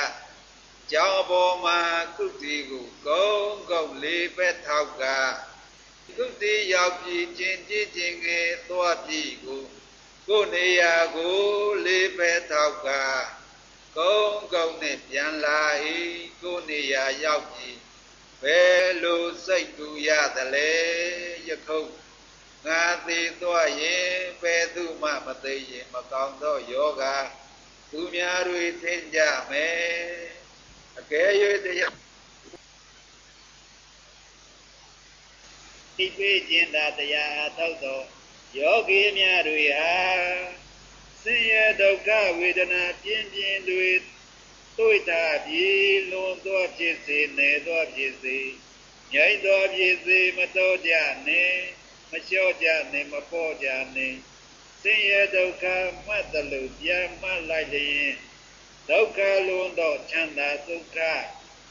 ကြောင်းပေါ်မှာကုတိကိုဂုံဂုံလေးပဲထောက်က ကုတိရောက်ပြီးကျင်ကြည့်ကျင်ငယ်သွားပြီးကိုကိုနေရာကိုလေးပဲထောက်ကကုန်းကုန်းနဲ့ပြန်လာ၏ကိုနေရာရောက်ပြီးဘယ်လိုစိတ်ကူရသလဲယခုငါသေးသွားရင်ဘယ်သူမှမသိရင်မကောင်းသောယောဂသူများတွေသင်ကြမယ်အကယ်၍တရား သိပေခြင်းသာတရားအထောက်သောယောဂီများတွေဟာဆင်းရဲဒုက္ခဝေဒနာပြင်းပြင်းတွေတွေ့တာပြီးလွန်သောဖြစ်စေနေသောဖြစ်စေငြိမ့်သောဖြစ်စေမတော်ကြနဲ့မလျှော့ကြနဲ့မပေါ်ကြနဲ့ဆင်းရဲဒုက္ခမှတ်တယ်လို့ပြန်မှတ်လိုက်လျင်ဒုက္ခလွန်သောချမ်းသာဒုက္ခ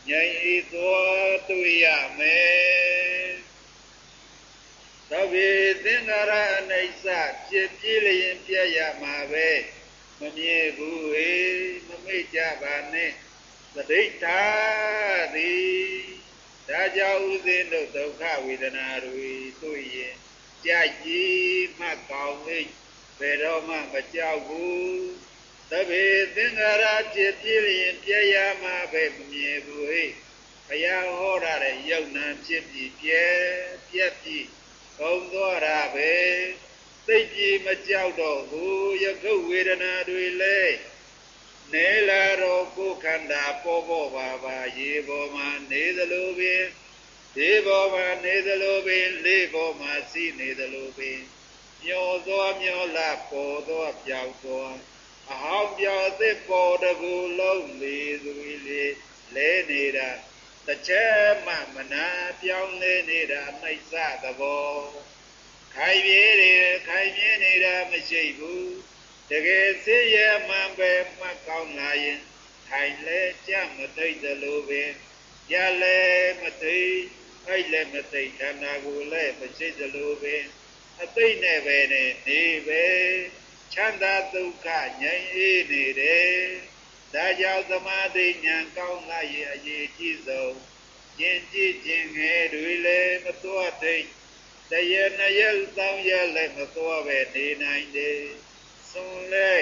ငြိမ့်ဤသောတွေ့ရမယ် သဗ္ဗေသင်္ခါရအနိစ္စဖြစ်ပြလျင်ပြည့်ရမှာပဲမမြဲဘူးဟေမမိတ်ကြပါနဲ့သတိထားသည်ဒါကြောင့်ဥစဉ်တို့ဒုက္ခဝေဒနာတွေတွေ့ရင်ကြိုက်ကြီးမှကောင်းလေဘယ်တော့မှမကြောက်ဘူးသဗ္ဗေသင်္ခါရဖြစ်ပြလျင်ပြည့်ရမှာပဲမမြဲဘူးဟေဘုရားဟောတာတဲ့ယုံနာဖြစ်ပြီးပြည့်ပြည့်ပြီး ကုန်သွားတာပဲသိကြည်မကြောက်တော့ဘူးယခုဝေဒနာတွေလဲနေလာတော့ကိုယ်ခန္ဓာပေါ်ပေါ်ပါပါရေပေါ်မှာနေသလိုပင်ဒီပေါ်မှာနေသလိုပင်လေးပေါ်မှာစီးနေသလိုပင်မျောသောမျောလာပေါ်သောပြောက်သောအဟောင်းပြောက်သစ်ပေါ်တကူလုံးလေသူလေးလဲနေတာ တချက်မှမနာပြောင်းလဲနေတာနှိမ့်စသဘောခိုင်ပြေးနေခိုင်ပြင်းနေတာမရှိဘူးတကယ်စိရမှန်ပဲမှတ်ကောင်းလာရင်ထိုင်လဲကြမသိသလိုပဲရလဲမသိအဲ့လည်းမသိခန္ဓာကိုယ်လည်းမရှိသလိုပဲအသိနဲ့ပဲနဲ့နေပဲချမ်းသာဒုက္ခငြိမ်းအေးနေတယ် ဒါကြောင့်သမာဓိဉာဏ်ကောင်းလာရဲ့အရေးကြီးဆုံးကျင့်ကြည့်ခြင်းငယ်တွေလည်းမတော်သိတရနှစ်ရက်တောင်းရက်လည်းမသွားပဲနေနိုင်တယ်သွန်လဲ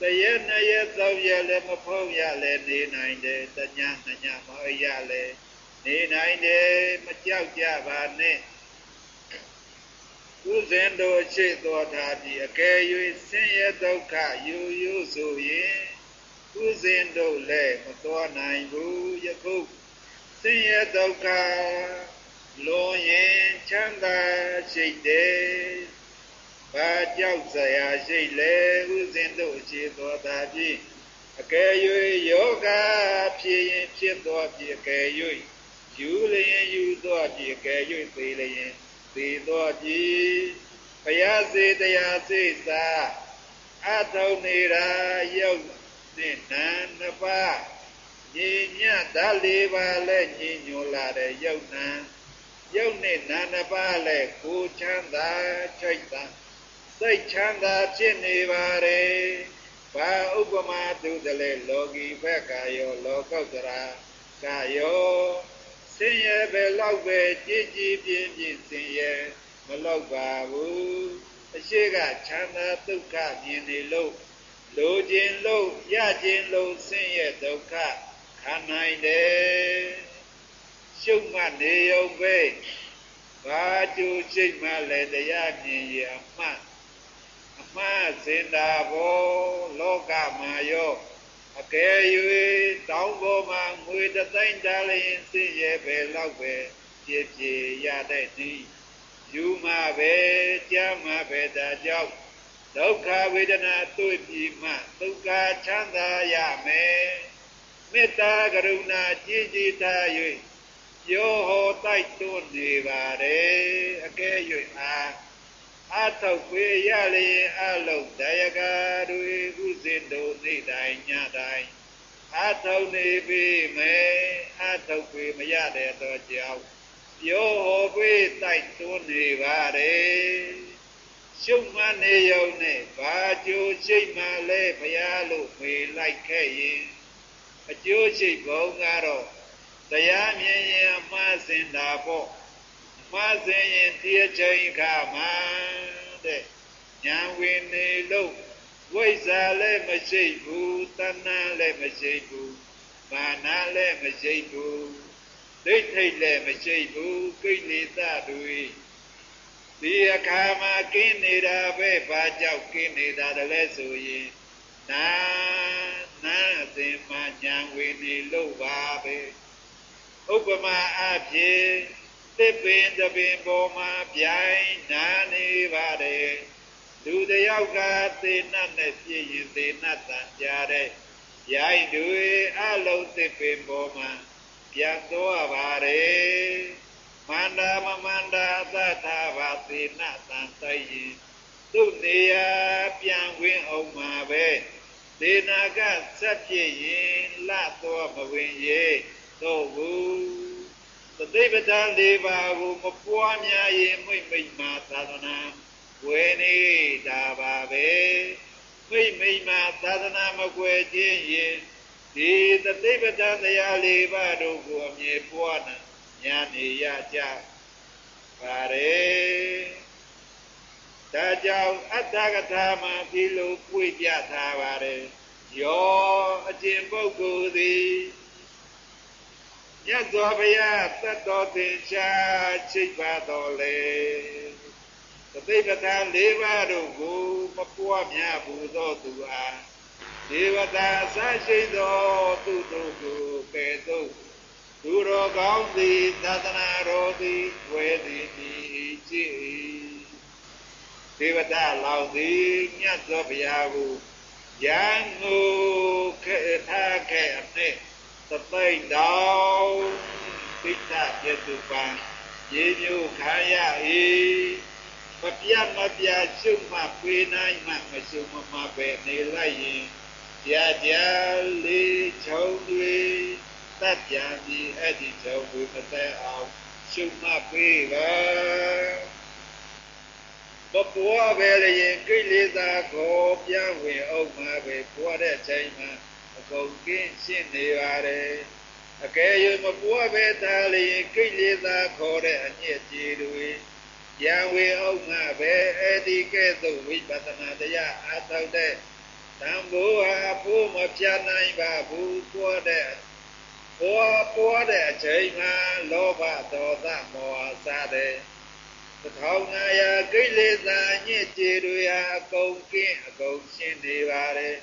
တရနှစ်ရက်တောင်းရက်လည်းမဖုံးရလည်းနေနိုင်တယ်တညညညမအရလည်းနေနိုင်တယ်မကြောက်ကြပါနဲ့ဥစဉ်တို့ရှိတော်ထားပြီးအကယ်၍ဆင်းရဲဒုက္ခယူယူဆိုရင် ဥစဉ်တို့လည်းမတော်နိုင်ဘူးယခုဆင်းရဲဒုက္ခလွန်ရင်ချမ်းသာရှိတယ်ဘာကြောက်စရာရှိလဲဥစဉ်တို့အခြေတော်သာဖြင့်အကယ်၍ယောဂဖြစ်ရင်ဖြစ်တော်ဖြစ်အကယ်၍ယူလျင်ယူတော်ဖြစ်အကယ်၍သိလျင်သိတော်ဖြစ်ဘုရားစေတရားစေစာအထုံနေတာယုတ် နဲ့နာနှစ်ပါးညီညဓာတ်လေးပါးလဲညီညွတ်လာတဲ့ယုတ်နာရုပ်နဲ့နာနှစ်ပါးလဲကိုချမ်းသာချိတ်သာစိတ်ချမ်းသာဖြစ်နေပါれဘာဥပမာသူတလဲလောကီဘက်ကရောလောကုတ္တရာကရောဆင်းရဲပဲလောက်ပဲကြည်ကြည်ပြင်းပြင်းဆင်းရဲမလောက်ပါဘူးအရှိကချမ်းသာဒုက္ခမြင်နေလို့ လိုခြင်းလို့ရခြင်းလို့ဆင်းရဲဒုက္ခခံနိုင်တယ်ရှုမှတ်နေုံပဲဘာကျူစိတ်မှလည်းတရားမြင်ရအမှတ်အမှတ်စင်တာဘောလောကမှာရောအကယ်၍တောင်းပေါ်မှာငွေတသိန်းတားလျင်သိရဲ့ပဲလောက်ပဲပြည့်ပြည့်ရတဲ့ဒီယူမှပဲကြားမှပဲဒါကြောင့် ဒုက္ခဝေဒနာတွေ့ပြီးမှဒုက္ခချမ်းသာရမယ်မေတ္တာကရုဏာကြည်ကြည်ထား၍ပြောဟောတိုက်တွန်းနေပါတယ်အကဲ၍အားအထောက်ပေရလျင်အလုံးတရားကာတွေဥစဉ်တို့နေ့တိုင်းညတိုင်းအထောက်နေပြီမယ်အထောက်ပေမရတဲ့တော့ကြောင့်ပြောဟောပေတိုက်တွန်းနေပါတယ် ရှုမှန်နေရုံနဲ့ဘာကြိုးရှိမှလဲဘုရားလို့မေးလိုက်ခဲ့ရင်အကျိုးရှိဘုံကတော့တရားမြင်ရင်အမှားစင်တာပေါ့မှားစင်ရင်တရားချိန်ခါမှာတဲ့ညာဝင်နေလို့ဝိဇ္ဇာလည်းမရှိဘူးတဏှာလည်းမရှိဘူးမာနလည်းမရှိဘူးဒိဋ္ဌိလည်းမရှိဘူးကိလေသာတွေ ဒီအခါမှာကင်းနေတာပဲဘာကြောင့်ကင်းနေတာတလဲဆိုရင်နာနာအစဉ်မှာညာဝင်နေလို့ပါပဲဥပမာအဖြစ်သစ်ပင်တပင်ပေါ်မှာပြိုင်နာနေပါတယ်လူတယောက်ကသေနတ်နဲ့ပြည့်ရင်သေနတ်တန်ကြတဲ့ရိုက်တွေအလုံးသစ်ပင်ပေါ်မှာပြန်သွားပါတယ် မန္တာမမန္တာသတ္ထဘာသေနတန်တိုက်ရင်သူ့နေရာပြန်ဝင်အောင်မှာပဲသေနာကဆက်ဖြစ်ရင်လတော့မဝင်ရေတော့ဘူးသတိပဋ္ဌာန်၄ပါးကိုမပွားများရင်မိတ်မိတ်မှာသာသနာဝယ်နေတာပါပဲမိတ်မိတ်မှာသာသနာမကွယ်ခြင်းရင်ဒီသတိပဋ္ဌာန်တရား၄ပါးတို့ကိုအမြဲပွားနာ ညာနေရကြပါれဒါကြောင့်အတ္တကထာမှာဒီလိုပွေပြထားပါတယ်ယောအကျင့်ပုဂ္ဂိုလ်သည်မြတ်စွာဘုရားသတ်တော်သင်္ချာချိတ်ပါတော်လေသတိပဋ္ဌာန်၄ပါးတို့ကိုမပွားများဘူးသောသူအားဒေဝတာဆရှိသောသူတို့ကိုကဲ့သို့ သူတော်ကောင်းသည်သာသနာတော်သည်ဝဲသည်ဒီကြည်ဒေဝတာလောင်သည်မြတ်စွာဘုရားကိုယံကိုခေထားခဲ့အနှင့်သပိတ်တော်ပိဋကပြတုပံရေမျိုးခါရ၏မပြတ်မပြတ်ရှုမှပေးနိုင်မှမရှုမမပဲနေလိုက်ရင်ကြာကြာလေးချုံတွေ တတ်ပြန်ပြီးအဲ့ဒီချုံတွေမသက်အောင်ရှုမှပေးပါဘပွားပဲလေရင်ကိလေသာကိုပြန်ဝင်အောင်မှာပဲပွားတဲ့ချိန်မှာအကုန်ကင်းရှင်းနေပါတယ်အကယ်၍မပွားပဲသားလေရင်ကိလေသာခေါ်တဲ့အညစ်အကြေးတွေရံဝေအောင်မှာပဲအဲ့ဒီကဲ့သို့ဝိပဿနာတရားအားထုတ်တဲ့တံဘောဟာဖို့မပြနိုင်ပါဘူးပွားတဲ့ ပွားပွားတဲ့အချိန်မှာလောဘဒေါသမောဟစတဲ့သထောင်ငါယာကိလေသာညစ်ကြေတွေဟာအကုန်ကင်းအကုန်ရှင်းနေပါတယ်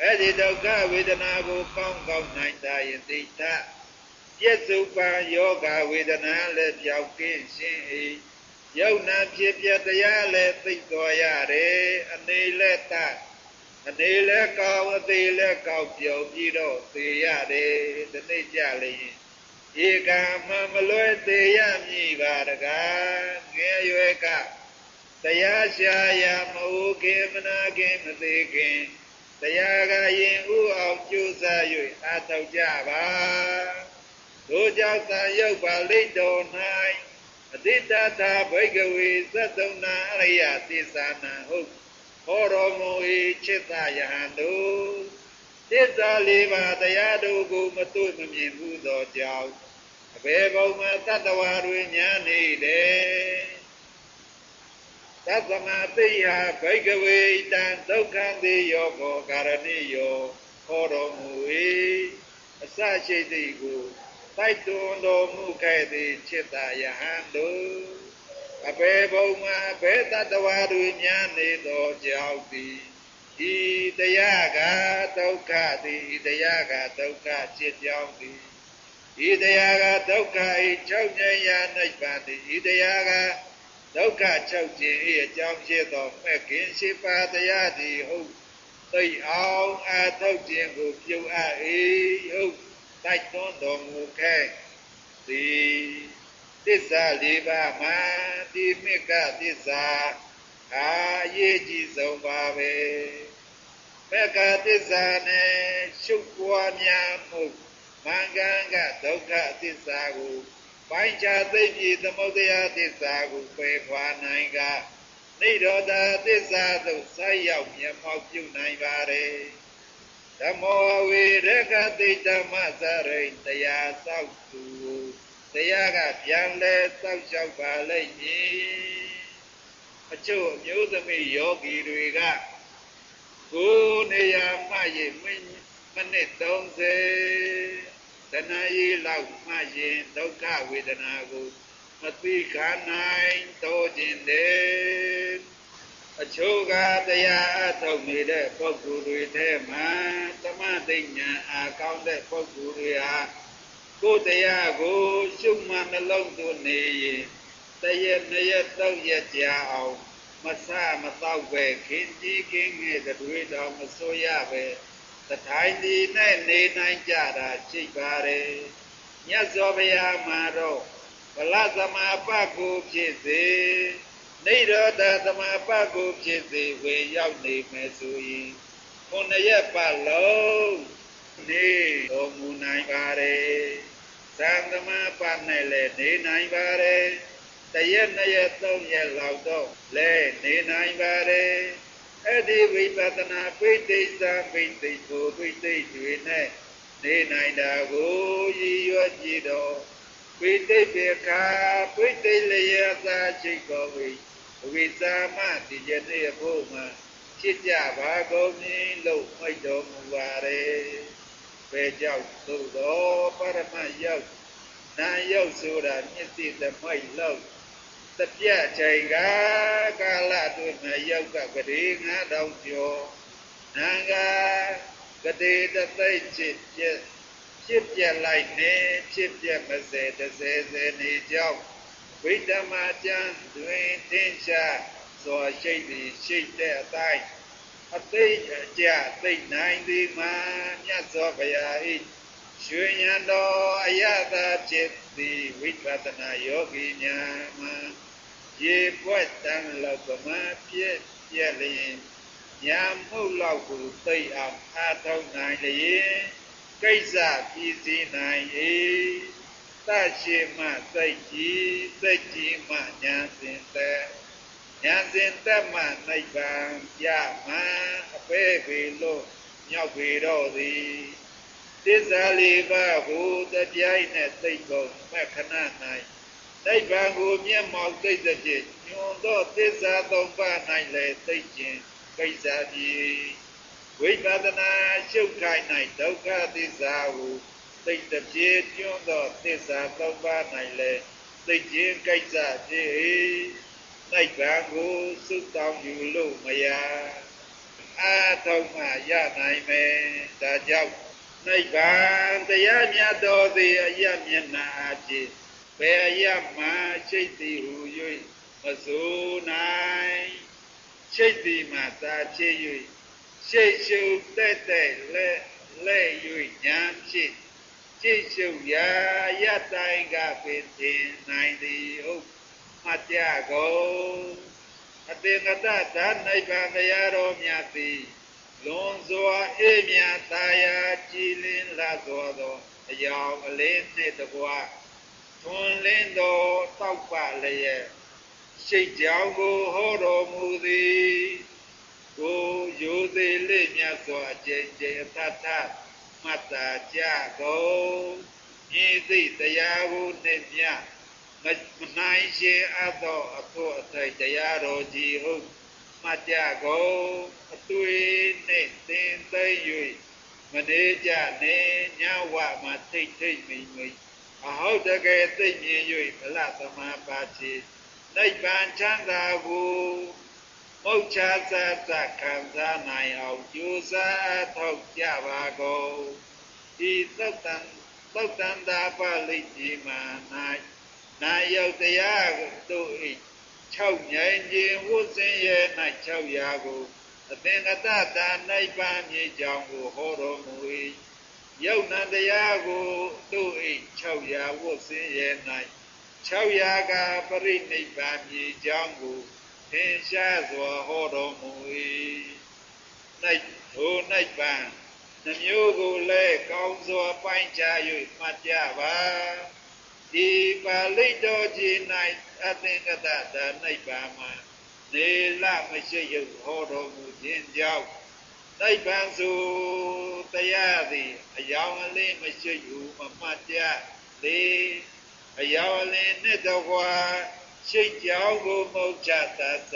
အဲ့ဒီဒုက္ခဝေဒနာကိုကောင်းကောင်းနိုင်တာယသိတပြစ္ဆုပန်ယောဂဝေဒနာလည်းပြောက်ကင်းရှင်း၏ယုံနာဖြစ်ပြတရားလည်းသိတော်ရတယ်အနေလည်းတ အနေလည်းကောင်းအသေးလည်းကောင်းပြုံပြီးတော့သိရတယ်ဒီနေ့ကြလေဧကမမလွဲသေးရမည်ပါတကားငယ်ရွယ်ကတရားရှာရမဟုတ်ခင်မနာခင်မသေးခင်တရားကရင်ဥအောင်ကြိုးစား၍အားထုတ်ကြပါတို့ကြောင့်သာယုတ်ပါလိတ်တော်၌အတိတ္တသာဘိကဝေသတ္တုနာအရိယသစ္စာနာဟုတ် ဟောတော်မူ၏จิตယဟန်တို့သစ္စာလေးပါးတရားတို့ကိုမတွေ့မမြင်ဘူးသောကြောင့်အဘေဘုံမှာတတ္တဝါတွေညာနေတယ်သတ္တမသိယဘိကဝေတံဒုက္ခံတိယောဘောကာရဏိယောဟောတော်မူ၏အစရှိတိကိုတိုက်တွန်းတော်မူခဲ့သည်จิตယဟန်တို့ အပေဘုံမှာဘယ်တတ္တဝါတွေညာနေသောကြောင့်သည်ဤတရားကဒုက္ခသည်ဤတရားကဒုက္ခဖြစ်ကြောင်းသည်ဤတရားကဒုက္ခဤချုပ်ငြိမ်းရာနိဗ္ဗာန်သည်ဤတရားကဒုက္ခချုပ်ခြင်း၏အကြောင်းဖြစ်သောမဲ့ခင်ရှိပါတရားသည်ဟုတ်သိအောင်အထုတ်ခြင်းကိုပြုအပ်၏ဟုတ်တိုက်တွန်းတော်မူခဲ့သည် သစ္စာလေးပါးမှာဒီမေကသစ္စာအာရေးကြည့်ဆုံးပါပဲမေကသစ္စာနဲ့ရှုပ်ပွားများမှုမင်္ဂန်ကဒုက္ခသစ္စာကိုပိုင်းခြားသိပြီသမုဒယသစ္စာကိုပယ်ခွာနိုင်ကနိရောဓသစ္စာသို့ဆိုက်ရောက်မျက်မှောက်ပြုနိုင်ပါ रे ဓမ္မောဝေရကတိဓမ္မစရိတ်တရားသောက်သူ တရားကပြန်လဲသောက်လျှောက်ပါလိမ့်မည်အချို့အမျိုးသမီးယောဂီတွေကကိုယ်နေရာမှရင်မိနစ်30တဏှာကြီးလောက်မှရင်ဒုက္ခဝေဒနာကိုမသိခနိုင်တော့ခြင်းတဲ့အချို့ကတရားအထုတ်နေတဲ့ပုဂ္ဂိုလ်တွေထဲမှာသမသိဉာဏ်အားကောင်းတဲ့ပုဂ္ဂိုလ်တွေဟာ ကိုယ်တရားကိုရှုမှန်နှလုံးသွင်းနေရင်တရက်နှစ်ရက်သုံးရက်ကြာအောင်မဆမတော့ပဲခင်ကြီးကင်းငယ်တွေတော်မစိုးရပဲတထိုင်ဒီနဲ့နေနိုင်ကြတာရှိပါတယ်မြတ်စွာဘုရားမှာတော့ဗလသမာပကိုဖြစ်စေနေရောဓသမာပကိုဖြစ်စေဝေရောက်နေမယ်ဆိုရင်ခုနှစ်ရက်ပတ်လုံးနေတော်မူနိုင်ပါတယ် သံသမာပနဲ့လည်းနေနိုင်ပါတယ်တရက်နှစ်ရက်သုံးရက်လောက်တော့လဲနေနိုင်ပါတယ်အဲ့ဒီဝိပဿနာပိဋိသပိဋိကိုပိဋိတွေနဲ့နေနိုင်တာကိုရည်ရွယ်ကြည့်တော့ပိဋိပေခာပိဋိလျာသာချိတ်တော်ဝိဝိသမတိယနေ့ဖို့မှာဖြစ်ကြပါကုန်မည်လို့မိတ်တော်မူပါれ ပဲကြောင့်သို့တော်ပရမရောက်နာရောက်ဆိုတာမျက်စိသမိုက်လောက်တပြချိန်ကကာလအတွင်းမှာရောက်ကကလေး9000ကျော်နာကကတိတသိတ်ချစ်ပြက်ဖြစ်ပြက်လိုက်နေဖြစ်ပြက်မစဲ30စဲနေကြောင်းဝိဓမ္မာကျမ်းတွင်သင်္ချာစွာရှိသည်ရှိတဲ့အတိုင်း အသိအကျသိနိုင်သည်မှာမြတ်စွာဘုရား၏ရွှေဉဏ်တော်အယတာဖြစ်သည်ဝိပဿနာယောဂီများမှာရေပွက်တန်လောက်ကမှပြည့်ပြည့်လျင်ညာမှုလောက်ကိုသိအောင်အားထုတ်နိုင်လျင်ကိစ္စပြည်စည်းနိုင်၏တရှိမှစိတ်ကြီးစိတ်ကြီးမှညာစင်သ က်ညာစင်သက်မှနိဗ္ဗာန်ရမှအပေပေလို့မြောက်ပေတော့သည်သစ္စာလေးပါးကိုတပြိုင်နဲ့သိကုန်မခဏ၌နိဗ္ဗာန်ကိုမျက်မှောက်သိတဲ့ဖြင့်ညွန်သောသစ္စာသုံးပါး၌လည်းသိခြင်းကိစ္စပြည်ဝိပဿနာရှုခိုင်း၌ဒုက္ခသစ္စာကိုသိတဲ့ဖြင့်ညွန်သောသစ္စာသုံးပါး၌လည်းသိခြင်းကိစ္စပြည် နိဗ္ဗာန်ကိုစုတောင်းယူလို့မရအာထုံမှရနိုင်မယ်ဒါကြောင့်နိဗ္ဗာန်တရားမြတ်တော်သည်အယမျက်နာအဖြစ်ဘယ်အရမှရှိတ်သည်ဟူ၍မစိုးနိုင်ရှိတ်သည်မှသာဖြစ်၍ရှိတ်ရှုတဲ့တဲ့လက်လက်၍ညာဖြစ်ရှိတ်ရှုရာရတိုင်းကပင်သင်နိုင်သည်ဟုတ် မှတ်ကြကုန်အတေငတသာနိဗ္ဗာန်တရားတော်မြတ်သည်လွန်စွာအေးမြသာယာကြည်လင်းလာသောသောအယောင်အလေးနှင့်တကွာထွန်လင်းတော်တောက်ပလျက်ရှိတ်ကြောင်ကိုဟောတော်မူသည်ကိုရိုသေးလေးမြတ်စွာကြည်ကြည်အထထမှတ်တာကြကုန်ဤသိတရားကိုနှင့်မြမ နိုင်ရှင်အပ်သောအဖို့အထိုက်တရားတော်ကြီးဟုတ်မှတ်ကြကုန်အတွေ့နှင့်သင်သိ၍မနေကြနဲ့ညဝမှာထိတ်ထိတ်မိမိအဟုတ်တကယ်သိမြင်၍ဗလသမာပါတိနိဗ္ဗာန်ချမ်းသာကိုမုတ်ချသသခံစားနိုင်အောင်ကြိုးစားထောက်ကြပါကုန်ဤသုတ်တံသုတ်တန်တာပါဠိကြီးမှာ၌ နာယုတ်တရားတို့ဤ6ငြိမ်ခြင်းဝုစင်ရဲ့၌6ရာကိုအသင်္ကတတာနိဗ္ဗာန်မြေကြောင်းကိုဟောတော်မူ၏ယုတ်နံတရားကိုတို့ဤ6ရာဝုစင်ရဲ့၌6ရာကပရိနိဗ္ဗာန်မြေကြောင်းကိုသင်ရှားစွာဟောတော်မူ၏၌ထိုနိဗ္ဗာန်နှမျိုးကိုလည်းကောင်းစွာပိုင်းခြား၍မှတ်ကြပါ ဒီပါဠိတော်ကြီး၌အသင်္ကတသာနိဗ္ဗာန်မှာနေလမရှိယုတ်ဟောတော်မူခြင်းကြောင့်နိဗ္ဗာန်ဆိုတရားသည်အယောင်အလင်းမရှိဘူးမမှတ်ကြသေးအယောင်အလင်းနဲ့တကွာရှိတ်ကြောင်းကိုမုတ်ချသသ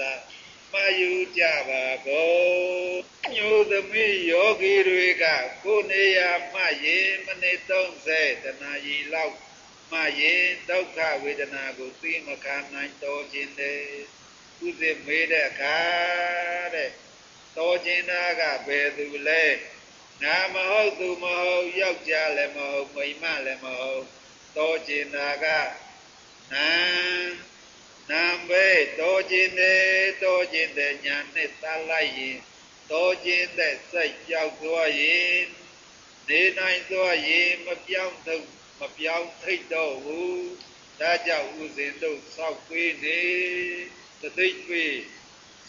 မှားယူကြပါကုန်ညိုသမီးယောဂီတွေကကိုနေရာမှရင်မနစ်30တနာရီလောက် မှရင်ဒုက္ခဝေဒနာကိုသိမခံနိုင်တော်ခြင်းတဲ့ဥစဉ်မေးတဲ့အခါတဲ့တော်ခြင်းသားကဘယ်သူလဲနာမဟုတ်သူမဟုတ်ယောက်ျားလည်းမဟုတ်မိန်းမလည်းမဟုတ်တော်ခြင်းသားကနာနာဘေတော်ခြင်းတဲ့တော်ခြင်းတဲ့ညာနဲ့သလိုက်ရင်တော်ခြင်းတဲ့စိတ်ကြောက်သွားရင်နေနိုင်သွားရင်မပြောင်းတော့ မပြောင်းထိတ်တော့ဘူးဒါကြောင့်ဥစဉ်တို့စောက်ပေးနေတသိပေး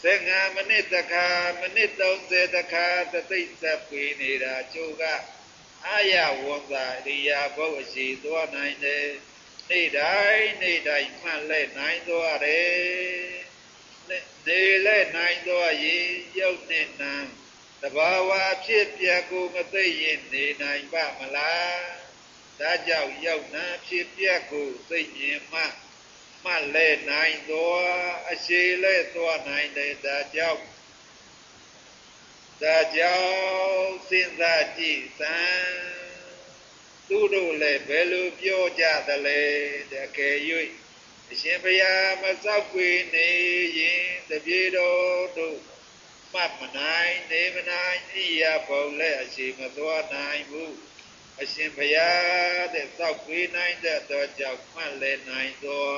15မိနစ်တခါမိနစ်30တခါတသိဆက်ပေးနေတာကျိုးကအာရဝန်သာရိယာဘုတ်အရှိသွားနိုင်တယ်နေ့တိုင်းနေ့တိုင်းမှတ်လဲနိုင်သွားတယ်နေလဲနိုင်သွားရင်ရုပ်နဲ့နာတဘာဝဖြစ်ပြကိုမသိရင်နေနိုင်ပါမလား ဒါကြောင့်ရောက်နာဖြစ်ပြကိုသိရင်မှမှတ်လဲနိုင်သွားအရှိလဲသွားနိုင်တယ်ဒါကြောင့်ဒါကြောင့်စဉ်းစားကြည့်စမ်းသူတို့လည်းဘယ်လိုပြောကြသလဲတကယ်၍အရှင်ဘုရားမစောက်ွေနေရင်တပြေတော်တို့မှတ်မနိုင်နေမနိုင်ဣယဘုံလည်းအရှိမသွားနိုင်ဘူး အရှင်ဘုရားတဲ့စောက်ွေနိုင်တဲ့တော့ကြောင့်မှတ်လဲနိုင်သော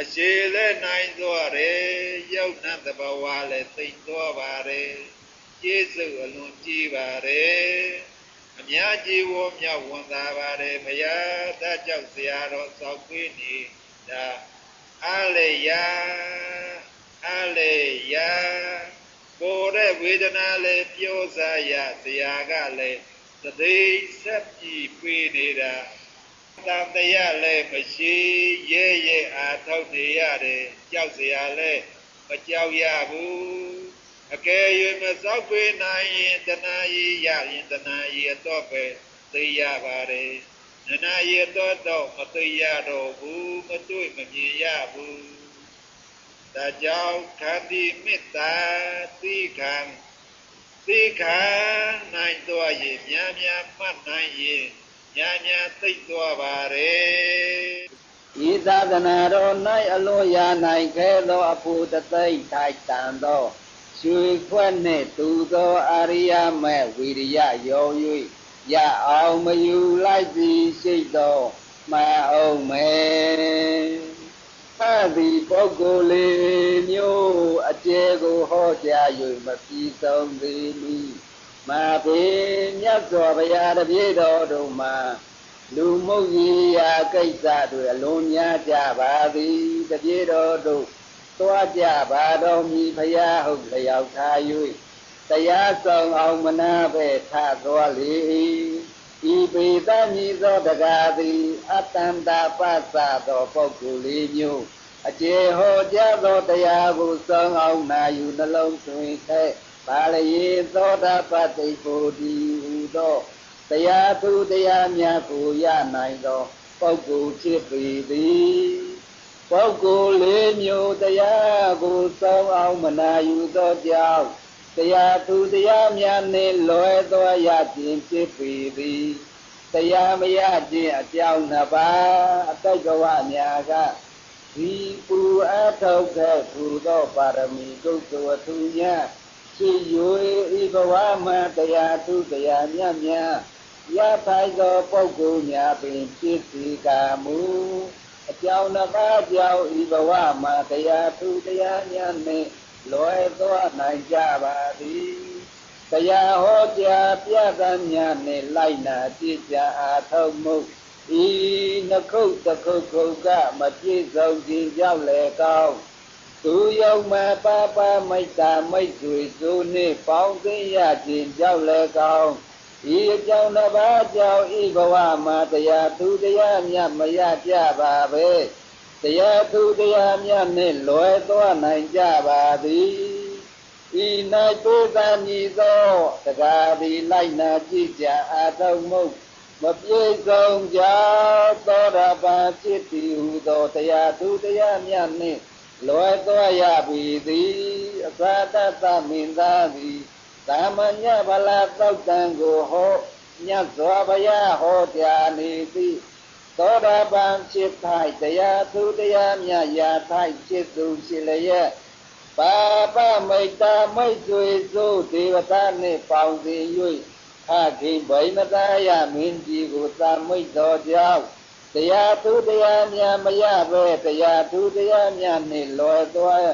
အရှိလည်းနိုင်သောရေယုတ်နတဘဝလည်းသိမ့်သောပါရေကျေးဇူးအလွန်ကြီးပါရေအများကြီးဝမြောက်ဝန်သာပါတယ်ဘုရားတကြောက်ဆရာတော်စောက်ပေးနေတာအလေယာအလေယာကိုယ်တဲ့ဝေဒနာလည်းပြောစားရဆရာကလည်း သတိဆက်ပြီးပေးနေတာတန်တရားလည်းမရှိရဲရဲအားထုတ်နေရတယ်ကြောက်เสียလည်းမကြောက်ရဘူးအကယ်၍မစောက်ပေးနိုင်ရင်တဏှာကြီးရရင်တဏှာကြီးတော့ပဲသိရပါတယ်နနာရီတော့တော့မသိရတော့ဘူးမတွေ့မမြင်ရဘူးဒါကြောင့်ခန္တီမေတ္တာသိခံ သိခံနိုင်တော့ရင်များများမှတ်နိုင်ရင်များများသိသွားပါれဤသာသနာတော်၌အလိုရာနိုင်ခဲ့သောအဖို့တသိမ့်ထိုက်တန်သောရွှေခွက်နှင့်တူသောအရိယမေဝိရိယရော၍ရအောင်မယူလိုက်သည်ရှိသောမှန်အောင်မယ် ဖတ်သည်ပုဂ္ဂိုလ်လေးမျိုးအကျဲကိုဟောကြား၍မပြီးဆုံးသေးမီမာပေမြတ်စွာဘုရားတပည့်တော်တို့မှာလူမှုကြီးရာကိစ္စတွေအလုံးများကြပါသည်တပည့်တော်တို့သွားကြပါတော်မူဖရာဟုတ်လျောက်ထား၍တရားဆောင်အောင်မနာပဲထသွားလေ ဤပေတမည်သောတကားသည်အတ္တန္တာပသသောပုဂ္ဂိုလ်လေးမျိုးအကျေဟောကြားသောတရားကိုဆောင်အောင်နာယူနှလုံးသွင်းခဲ့ပါလျေသောတာပတိပုတိဟူသောတရားသူတရားများကိုရနိုင်သောပုဂ္ဂိုလ်ဖြစ်ပေသည်ပုဂ္ဂိုလ်လေးမျိုးတရားကိုစောင်းအောင်မနာယူသောကြောင့် တရားသူတရားများနှင့်လွယ်သွားရခြင်းဖြစ်ပေသည်တရားမရခြင်းအကြောင်းနှစ်ပါးအတိတ်ဘဝများကဒီပူအထောက်ခဲ့သူသောပါရမီကုသိုလ်အထူးများရှိ၍ဤဘဝမှာတရားသူတရားများများရထိုင်သောပုဂ္ဂိုလ်များပင်ဖြစ်စီကမူအကြောင်းနှစ်ပါးကြောင့်ဤဘဝမှာတရားသူတရားများနှင့် လွယ်သွားနိုင်ကြပါသည်တရားဟောကြားပြသများနှင့်လိုက်နာကြည်ကြအားထုတ်မှုဤနှခုတ်တခုတ်ခုတ်ကမပြည့်စုံခြင်းကြောင့်လည်းကောင်းသူယုံမပါပါမိတ်တာမိတ်ဆွေစုနှင့်ပေါင်းသိရခြင်းကြောင့်လည်းကောင်းဤအကြောင်းတစ်ပါးကြောင့်ဤဘဝမှာတရားသူတရားမြတ်မရကြပါပဲ တရားသူတရားမြတ်နှင့်လွယ်သွားနိုင်ကြပါသည်ဤ၌သိသာမည်သောတရားသည်လိုက်နာကြည့်ကြအာထုံမှုမပြေဆုံးကြသောတာပန်ဖြစ်သည်ဟူသောတရားသူတရားမြတ်နှင့်လွယ်သွားရပြီသည်အသာတတမင်သားသည်သာမညဗလာတောက်တံကိုဟောမြတ်စွာဘုရားဟောကြားနေသည် သောတာပန်ဖြစ်ထိုက်တရားသူတရားမြတ်ရာထိုက်ဖြစ်သူဖြစ်လျက်ပါပမိတ်တာမိတ်ဆွေစုဒေဝတာနှင့်ပေါင်းစင်၍ခခင်ဗိမသာယမင်းကြီးကိုသာမိတ်တော်ကြောင့်တရားသူတရားမြတ်မရပဲတရားသူတရားမြတ်နှင့်လွယ်သွား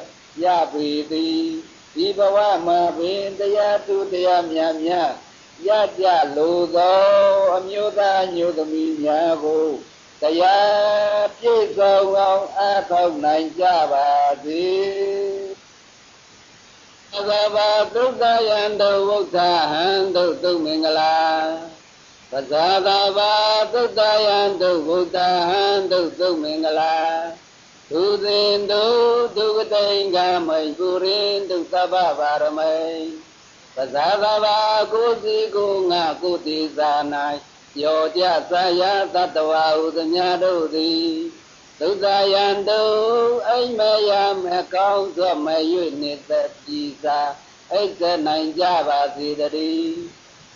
ရပြီသည်ဒီဘဝမှာပင်တရားသူတရားမြတ်မြတ်ရကြလိုသောအမျိုးသားမျိုးသမီးများကို တရားပြည့်စုံအောင်အားထုတ်နိုင်ကြပါစေသဘာသုတယံတုဝုဋ္ဌဟံတုသုမင်္ဂလာပဇာသဘာသုတယံတုဝုဋ္ဌဟံတုသုမင်္ဂလာသူသင်တုဒုက္ကတိင်္ဂမိတ်ပုရိတုသဗ္ဗဗာရမိတ်ပဇာသဘာကိုစီကိုငါကိုတိသာ၌ ယောကြသယသတ္တဝါဟုသမျှတို့သည်သုဒ္ဓယံတုအိမ်မယမကောင်းသောမ၍နေသက်ပြည်သာအိတ်သက်နိုင်ကြပါစေတည်း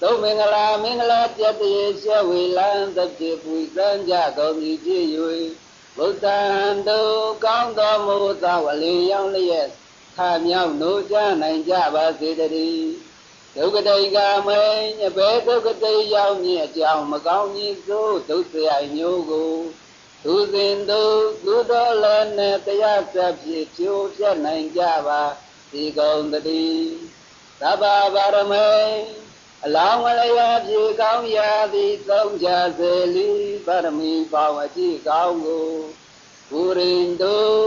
သုံးမင်္ဂလာမင်္ဂလာပြည့်တည်းရှေဝေလံသတိပူဇံကြသောမြည်ဖြစ်၍ဘုဒ္ဓံတုကောင်းသောမူသောဝလင်ရောက်လျက်ခမြောက်နိုးကြနိုင်ကြပါစေတည်း ဒုက္ကတိကမိန်အဘေဒုက္ကတိရောက်မြင့်အကြောင်းမကောင်းကြီးသို့ဒုစရိုက်မျိုးကိုသူစဉ်သူသူတော်လည်းနဲ့တရားဆက်ဖြစ်ကျိုးပြတ်နိုင်ကြပါဒီကုန်တည်းသဗ္ဗဗာရမိအလောင်းဝရယပြေကောင်းရာသည်သုံးကြစေလီပါရမီပေါင်းအကြည့်ကောင်းကိုဘူရင်တို့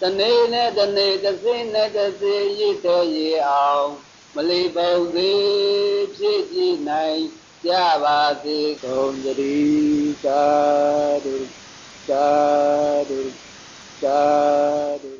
တနေ့နဲ့တနေ့တစ်စိနဲ့တစ်စိရည်တဲ့ရအောင် မလီပုံသေးဖြစ်ကြည့်နိုင်ကြပါစေကုန်တည်းသာဓုသာဓုသာဓု